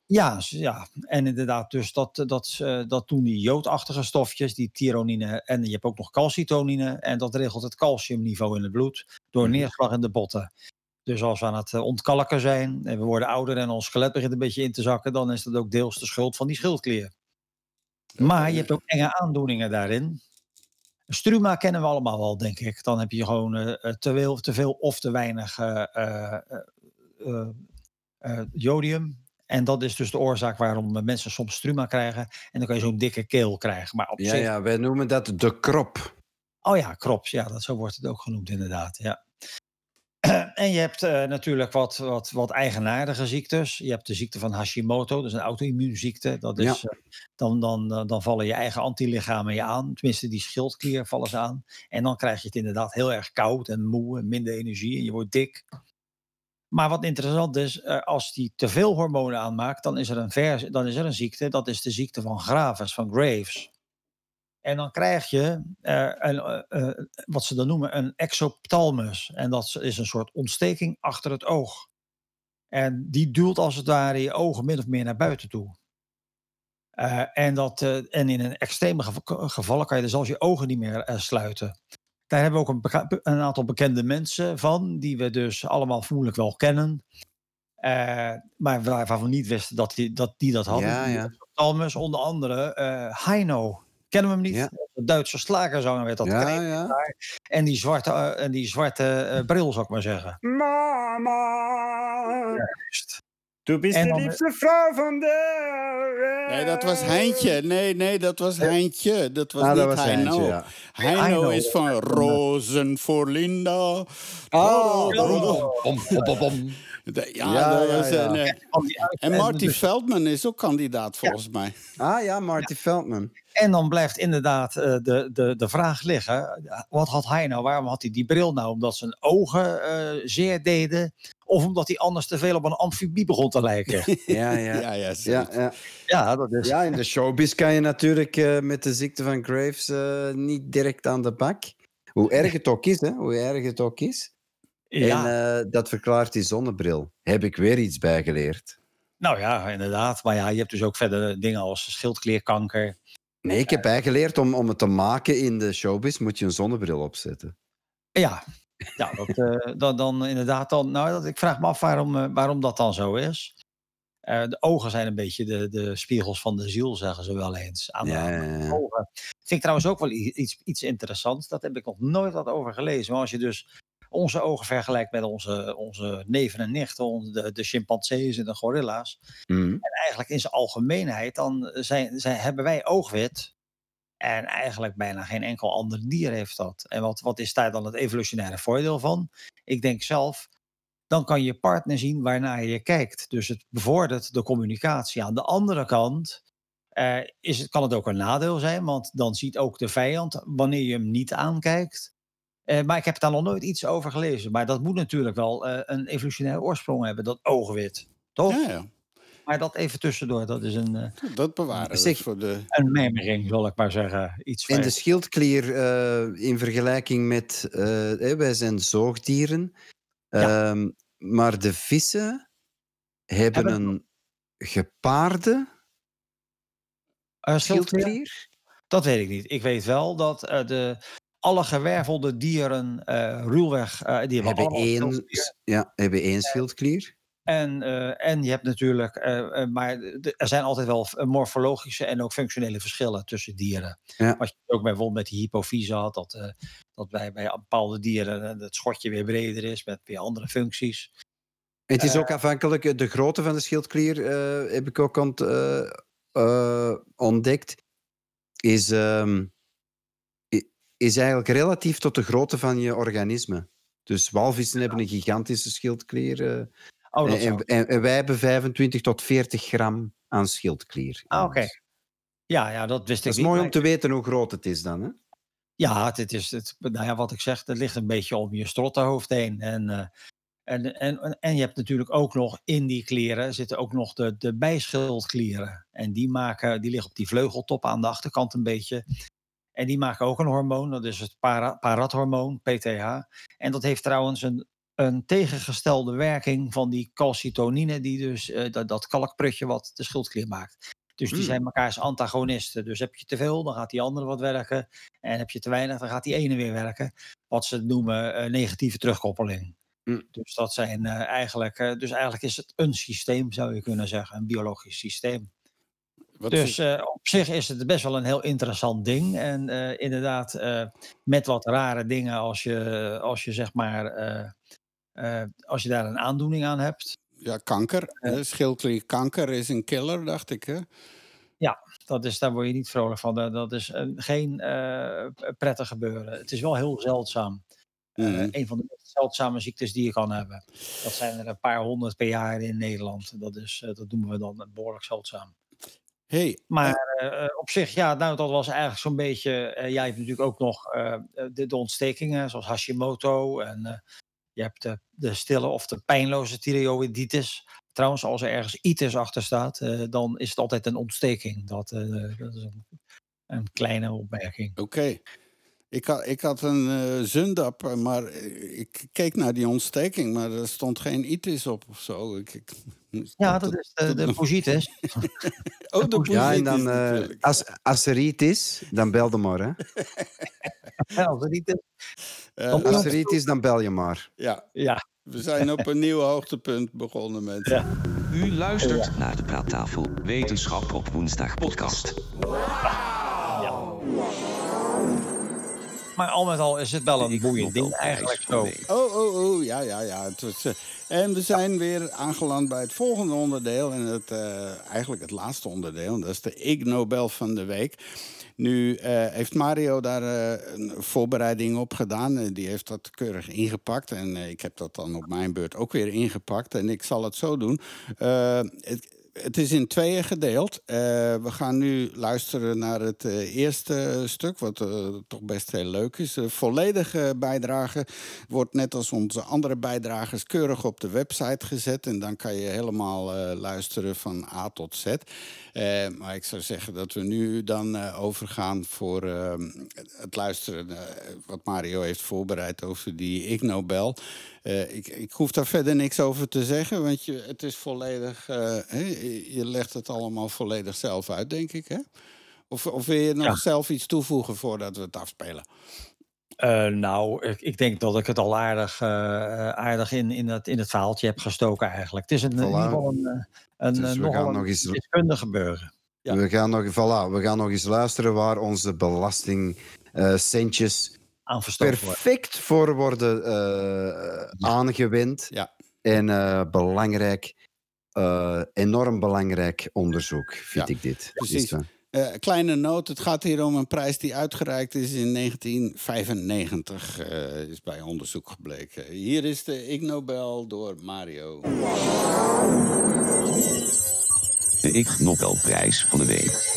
Ja, ja, en inderdaad, dus dat, dat, eh, dat doen die joodachtige stofjes, die tyronine en je hebt ook nog calcitonine. En dat regelt het calciumniveau in het bloed door Mhm. neerslag in de botten. Dus als we aan het eh, ontkalken zijn en we worden ouder en ons skelet begint een beetje in te zakken, dan is dat ook deels de schuld van die schildklier. Maar je hebt ook enge aandoeningen daarin. Struma kennen we allemaal wel, denk ik. Dan heb je gewoon eh, eh, te, veel, te veel of te weinig eh, eh, eh, eh, jodium. En dat is dus de oorzaak waarom mensen soms struma krijgen. En dan kan je zo'n dikke keel krijgen. Maar op Ja, zich ja, wij noemen dat de krop. Oh ja, krops. Ja, dat, zo wordt het ook genoemd inderdaad. Ja. En je hebt eh, natuurlijk wat, wat, wat eigenaardige ziektes. Je hebt de ziekte van Hashimoto, dat is een auto-immuunziekte. Dat Ja. is, eh, dan, dan, dan, dan vallen je eigen antilichamen je aan. Tenminste, die schildklier vallen ze aan. En dan krijg je het inderdaad heel erg koud en moe en minder energie. En je wordt dik. Maar wat interessant is, eh, als die te veel hormonen aanmaakt, dan is, er een vers, dan is er een ziekte. Dat is de ziekte van Graves, van Graves. En dan krijg je eh, een, eh, wat ze dan noemen een exophthalmus. En dat is een soort ontsteking achter het oog. En die duwt als het ware je ogen min of meer naar buiten toe. En, dat, en in een extreme geval, kan je dus zelfs je ogen niet meer sluiten. Daar hebben we ook een, een aantal bekende mensen van, die we dus allemaal vermoedelijk wel kennen. Eh, maar waar- waarvan we niet wisten dat die dat, die dat hadden. Ja, ja. onder andere eh Heino. Kennen we hem niet? Ja. De Duitse slagerzanger werd dat. Ja. En die zwarte, eh, en die zwarte eh, bril, zou ik maar zeggen. Mama, Juist. Du bist En de liefste vrouw van de Nee, dat was Heintje. Nee, nee, dat was Heintje. Dat was Ah, niet dat was Heino. Heintje, ja. Heino Heino. is van Rozen voor Linda. Oh, Bom, bom, bom, Ja, Ja, dat ja, was ja. eh, En Marty Veldman is ook kandidaat volgens mij. Ah ja, Marty Feldman. En dan blijft inderdaad eh, de, de, de vraag liggen: wat had hij nou? Waarom had hij die bril nou? Omdat zijn ogen eh, zeer deden? Of omdat hij anders te veel op een amfibie begon te lijken? Ja, ja. Ja, ja, Ja, ja, dat is. ja, in de showbiz kan je natuurlijk eh, met de ziekte van Graves eh, niet direct aan de bak. Hoe erg het ook is, hè? Hoe erg het ook is. Ja, En eh, dat verklaart die zonnebril. Heb ik weer iets bijgeleerd. nou ja, inderdaad. Maar ja, je hebt dus ook verder dingen als schildklierkanker. Nee, ik heb bijgeleerd om, om het te maken in de showbiz moet je een zonnebril opzetten. Ja, ja dat, eh, dan, dan inderdaad. Dan, nou, dat, ik vraag me af waarom, eh, waarom dat dan zo is. Eh, de ogen zijn een beetje de, de spiegels van de ziel, zeggen ze wel eens. Aan de, Ja, aan ja, de ja. ogen. Vind ik trouwens ook wel iets, iets interessants. Dat heb ik nog nooit wat over gelezen. Maar als je dus onze ogen vergelijkt met onze, onze neven en nichten, de, de chimpansees en de gorilla's. Mhm. Eigenlijk in zijn algemeenheid, dan zijn, zijn, hebben wij oogwit. En eigenlijk bijna geen enkel ander dier heeft dat. En wat, wat is daar dan het evolutionaire voordeel van? Ik denk zelf, dan kan je partner zien waarnaar je kijkt. Dus het bevordert de communicatie. Aan de andere kant eh, is het, kan het ook een nadeel zijn, want dan ziet ook de vijand wanneer je hem niet aankijkt. Eh, maar ik heb daar nog nooit iets over gelezen. Maar dat moet natuurlijk wel eh, een evolutionaire oorsprong hebben, dat oogwit. Toch? Ja, ja. Maar dat even tussendoor, dat is een, eh, Dat bewaren we voor de... een memering, zal ik maar zeggen. Iets En de schildklier eh, in vergelijking met, eh, wij zijn zoogdieren, Ja. Ehm, maar de vissen hebben Hebben- een gepaarde schildklier? Dat weet ik niet. Ik weet wel dat de, alle gewervelde dieren ruwweg, die hebben, Hebben één, ja, hebben één schildklier. En, eh, en je hebt natuurlijk, eh, eh, maar er zijn altijd wel morfologische en ook functionele verschillen tussen dieren. Ja. Wat je ook bijvoorbeeld met die hypofyse had, dat, dat bij, bij bepaalde dieren het schotje weer breder is met weer andere functies. Het is ook afhankelijk, de grootte van de schildklier heb ik ook ont, ontdekt, is, ehm, is eigenlijk relatief tot de grootte van je organisme. Dus walvissen hebben een gigantische schildklier. Oh, dat en, en, en wij hebben 25 tot 40 gram aan schildklier. Ah, oké. Ja, ja, dat wist Dat ik is niet. mooi maar om te weten hoe groot het is dan. Hè? Ja, het is het, nou ja, wat ik zeg, het ligt een beetje om je strottenhoofd heen. En, eh, en, en, en je hebt natuurlijk ook nog in die kleren zitten ook nog de, de bijschildklieren. En die, maken, die liggen op die vleugeltop aan de achterkant een beetje. En die maken ook een hormoon, dat is het para, parathormoon, PTH. En dat heeft trouwens een, een tegengestelde werking van die calcitonine, die dus eh, dat, dat kalkprutje wat de schildklier maakt. Dus die Hmm. zijn mekaars antagonisten. Dus heb je te veel, dan gaat die andere wat werken. En heb je te weinig, dan gaat die ene weer werken. Wat ze noemen eh, negatieve terugkoppeling. Mm. Dus dat zijn eh, eigenlijk, dus eigenlijk is het een systeem, zou je kunnen zeggen, een biologisch systeem. Wat Dus op zich is het best wel een heel interessant ding. En inderdaad, met wat rare dingen als je, als je zeg maar, als je daar een aandoening aan hebt. ja, kanker. hè, Schildklierkanker is een killer, dacht ik. Hè? Dat is, daar word je niet vrolijk van. Dat, is een, geen eh, prettig gebeuren. Het is wel heel zeldzaam. Eh, Mhm. een van de meest zeldzame ziektes die je kan hebben. Dat zijn er een paar honderd per jaar in Nederland. Dat, is, eh, dat noemen we dan behoorlijk zeldzaam. Hey, Maar eh, op zich, ja, nou, dat was eigenlijk zo'n beetje. eh, jij hebt natuurlijk ook nog eh, de, de ontstekingen, zoals Hashimoto. En eh, je hebt de, de stille of de pijnloze thyreoiditis. Trouwens, als er ergens itis achter staat, eh, dan is het altijd een ontsteking. Dat, eh, dat is een, een kleine opmerking. Oké. Ik had, ik had een eh zundap, maar ik keek naar die ontsteking, maar er stond geen itis op of zo. Ik, ik, Ja, dat is de, de Pougitis. Oh, de Ja, en dan, eh, als er iets is, dan bel je maar. Hè. Ja, als het itis. Eh, Als er iets is, dan bel je maar. ja, Ja, we zijn op een nieuw hoogtepunt begonnen met. Ja. U luistert Naar de praattafel. Wetenschap op Woensdag podcast. maar al met al is het wel een boeiend ding eigenlijk zo. Oh, oh, oh, ja, ja, ja. Was, eh, en we zijn weer aangeland bij het volgende onderdeel. En het, eh, eigenlijk het laatste onderdeel. En dat is de Ig Nobel van de week. Nu eh, heeft Mario daar eh, een voorbereiding op gedaan. Eh, die heeft dat keurig ingepakt. En ik heb dat dan op mijn beurt ook weer ingepakt. En ik zal het zo doen. Het, het is in tweeën gedeeld. We gaan nu luisteren naar het eerste stuk, wat toch best heel leuk is. De volledige bijdrage wordt net als onze andere bijdragers keurig op de website gezet. En dan kan je helemaal luisteren van A tot Z. Eh, maar ik zou zeggen dat we nu dan eh, overgaan voor eh, het luisteren eh, wat Mario heeft voorbereid over die Ig Nobel. Eh, ik, ik hoef daar verder niks over te zeggen, want je, het is volledig. je legt het allemaal volledig zelf uit, denk ik. Hè? Of, of wil je nog Ja. zelf iets toevoegen voordat we het afspelen? Eh, nou, ik, ik denk dat ik het al aardig, eh, aardig in, in, het, in het verhaaltje heb gestoken eigenlijk. Het is een, in ieder Voilà. geval een, eh, een, Dus eh, we gaan een nog eens-. Ja. We, gaan nog, voilà, we gaan nog eens luisteren waar onze belastingcentjes worden. perfect voor worden eh, aangewend. Ja. En eh, belangrijk, eh, enorm belangrijk onderzoek, vind ik dit. precies. Eh, kleine noot, het gaat hier om een prijs die uitgereikt is in 1995. eh, is bij onderzoek gebleken. Hier is de Ig Nobel door Mario. De Ig Nobelprijs van de week.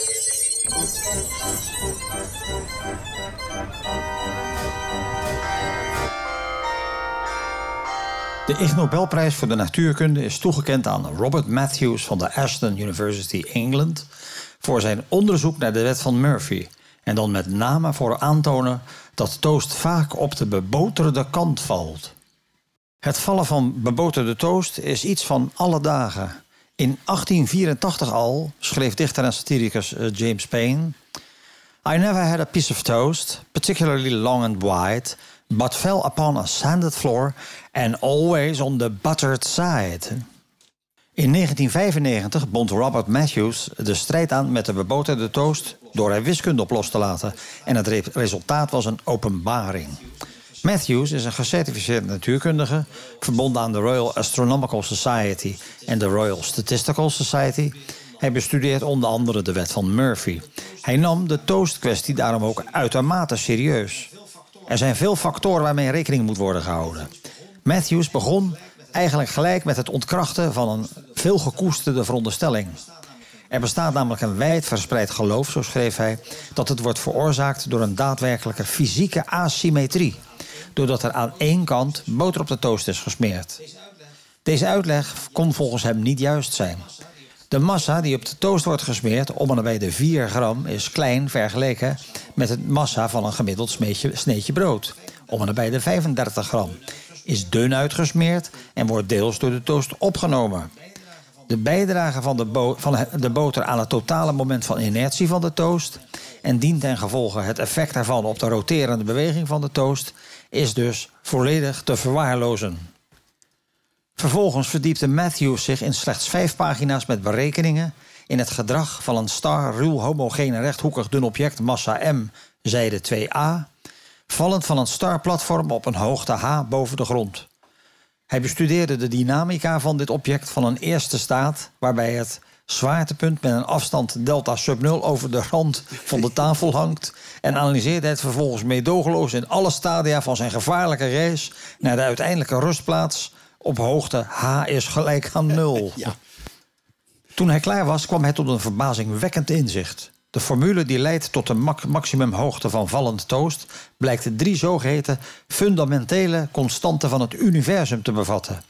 De Ig Nobelprijs voor de natuurkunde is toegekend aan Robert Matthews van de Ashton University England voor zijn onderzoek naar de wet van Murphy. En dan met name voor aantonen dat toast vaak op de beboterde kant valt. Het vallen van beboterde toast is iets van alle dagen. In 1884 al schreef dichter en satiricus eh, James Paine I never had a piece of toast, particularly long and white, but fell upon a sanded floor and always on the buttered side. In 1995 bond Robert Matthews de strijd aan met de beboterde toast door er wiskunde op los te laten. En het re- resultaat was een openbaring. Matthews is een gecertificeerd natuurkundige, verbonden aan de Royal Astronomical Society en de Royal Statistical Society. Hij bestudeert onder andere de wet van Murphy. Hij nam de toastkwestie daarom ook uitermate serieus. Er zijn veel factoren waarmee rekening moet worden gehouden. Matthews begon eigenlijk gelijk met het ontkrachten van een veel gekoesterde veronderstelling. Er bestaat namelijk een wijd verspreid geloof, zo schreef hij, dat het wordt veroorzaakt door een daadwerkelijke fysieke asymmetrie. Doordat er aan één kant boter op de toast is gesmeerd. Deze uitleg kon volgens hem niet juist zijn. De massa die op de toast wordt gesmeerd, om en nabij de 4 gram, is klein vergeleken met de massa van een gemiddeld sneetje brood. Om en nabij de 35 gram. Is dun uitgesmeerd en wordt deels door de toast opgenomen. De bijdrage van de, van de boter aan het totale moment van inertie van de toast en dient ten gevolge het effect daarvan op de roterende beweging van de toast is dus volledig te verwaarlozen. Vervolgens verdiepte Matthews zich in slechts vijf pagina's met berekeningen in het gedrag van een star ruw homogene rechthoekig dun object massa m zijde 2a, vallend van een starplatform op een hoogte h boven de grond. Hij bestudeerde de dynamica van dit object van een eerste staat, waarbij het zwaartepunt met een afstand delta sub 0 over de rand van de tafel hangt, en analyseerde het vervolgens meedogenloos in alle stadia van zijn gevaarlijke reis naar de uiteindelijke rustplaats op hoogte h is gelijk aan 0. Ja. Toen hij klaar was, kwam hij tot een verbazingwekkend inzicht. De formule die leidt tot de maximumhoogte van vallend toast blijkt drie zogeheten fundamentele constanten van het universum te bevatten.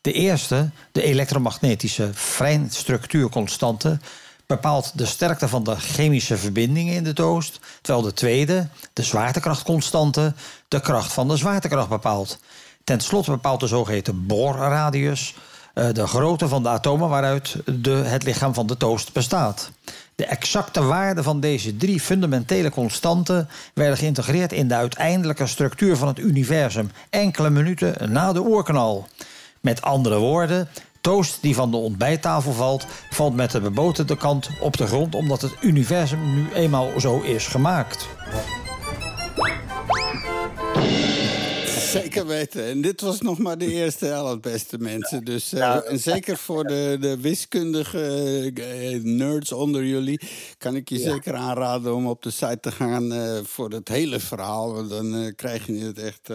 De eerste, de elektromagnetische fijnstructuurconstante, bepaalt de sterkte van de chemische verbindingen in de toast, terwijl de tweede, de zwaartekrachtconstante, de kracht van de zwaartekracht bepaalt. Ten slotte bepaalt de zogeheten boorradius eh, de grootte van de atomen waaruit de, het lichaam van de toast bestaat. De exacte waarden van deze drie fundamentele constanten werden geïntegreerd in de uiteindelijke structuur van het universum enkele minuten na de oerknal. Met andere woorden, toast die van de ontbijttafel valt, valt met de beboterde kant op de grond omdat het universum nu eenmaal zo is gemaakt. Zeker weten. En dit was nog maar de eerste helft, beste mensen. Dus, eh, En zeker voor de, de wiskundige eh, nerds onder jullie... kan ik je zeker aanraden om op de site te gaan eh, voor het hele verhaal. Want dan krijg je het echt...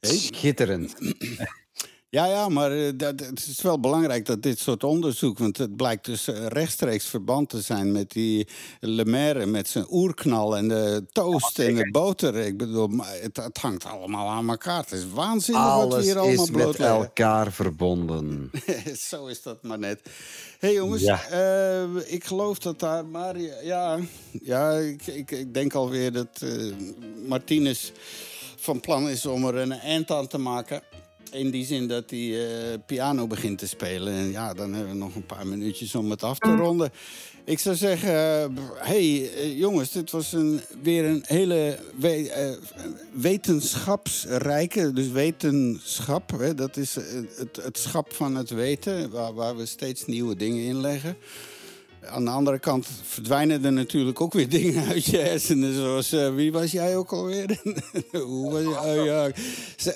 Schitterend. Ja, ja, maar eh, dat, het is wel belangrijk dat dit soort onderzoek... want het blijkt dus eh, rechtstreeks verband te zijn met die Lemaire... met zijn oerknal en de toast en de boter. Ik bedoel, het, het hangt allemaal aan elkaar. Het is waanzinnig wat we Alles hier allemaal is met elkaar verbonden. Zo is dat maar net. Hé hey jongens, Ja. eh, ik geloof dat daar Maria... Ja, ja ik, ik, ik denk alweer dat eh Martinez van plan is om er een eind aan te maken. In die zin dat hij eh, piano begint te spelen. En ja, dan hebben we nog een paar minuutjes om het af te ronden. Ik zou zeggen, hé hey, eh, jongens, dit was een, weer een hele we- wetenschapsrijke, dus wetenschap. Hè, dat is het, het schap van het weten, waar, waar we steeds nieuwe dingen in leggen. Aan de andere kant verdwijnen er natuurlijk ook weer dingen uit je hersenen. Zoals, eh, wie was jij ook alweer? Hoe was je? Oh, ja.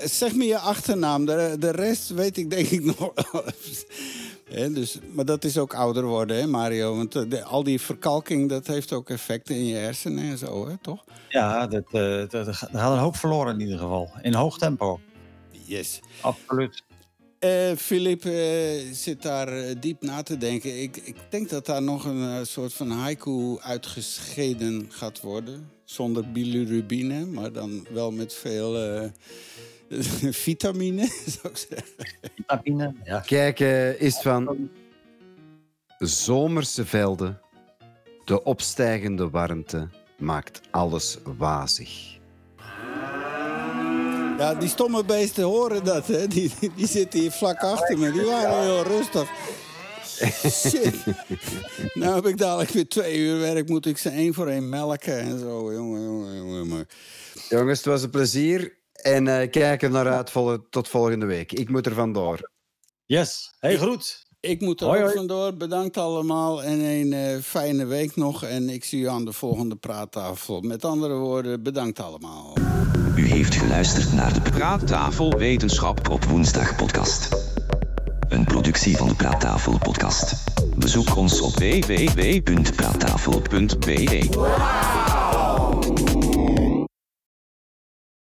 Zeg me je achternaam. De, de rest weet ik denk ik nog. Dus, maar dat is ook ouder worden, hè, Mario? Want eh, de- al die verkalking, dat heeft ook effecten in je hersenen en zo, hè, toch? Ja, dat, dat, er gaat een hoop verloren in ieder geval. In hoog tempo. Yes. Absoluut. Eh Filip eh, zit daar eh, diep na te denken. Ik, ik denk dat daar nog een eh, soort van haiku uitgescheden gaat worden. Zonder bilirubine, maar dan wel met veel eh, vitamine, zou ik zeggen. Vitamine. Ja. Kijk, eh, is van zomerse velden. De opstijgende warmte maakt alles wazig. Ja, die stomme beesten horen dat, hè. Die, die, die zitten hier vlak achter me. Die waren heel rustig. Shit. Nou heb ik dadelijk weer twee uur werk. Moet ik ze één voor één melken en zo. Jongen, jongen, jongen. Maar... Jongens, het was een plezier. En eh kijk er naar uit vol- tot volgende week. Ik moet er vandoor. Yes. Hey, groet. Ik moet er Hoi, ook hoi. vandoor. Bedankt allemaal en een eh, fijne week nog. En ik zie u aan de volgende praattafel. Met andere woorden, bedankt allemaal. U heeft geluisterd naar de Praattafel Wetenschap op woensdag podcast. Een productie van de Praattafel podcast. Bezoek ons op www.praattafel.be.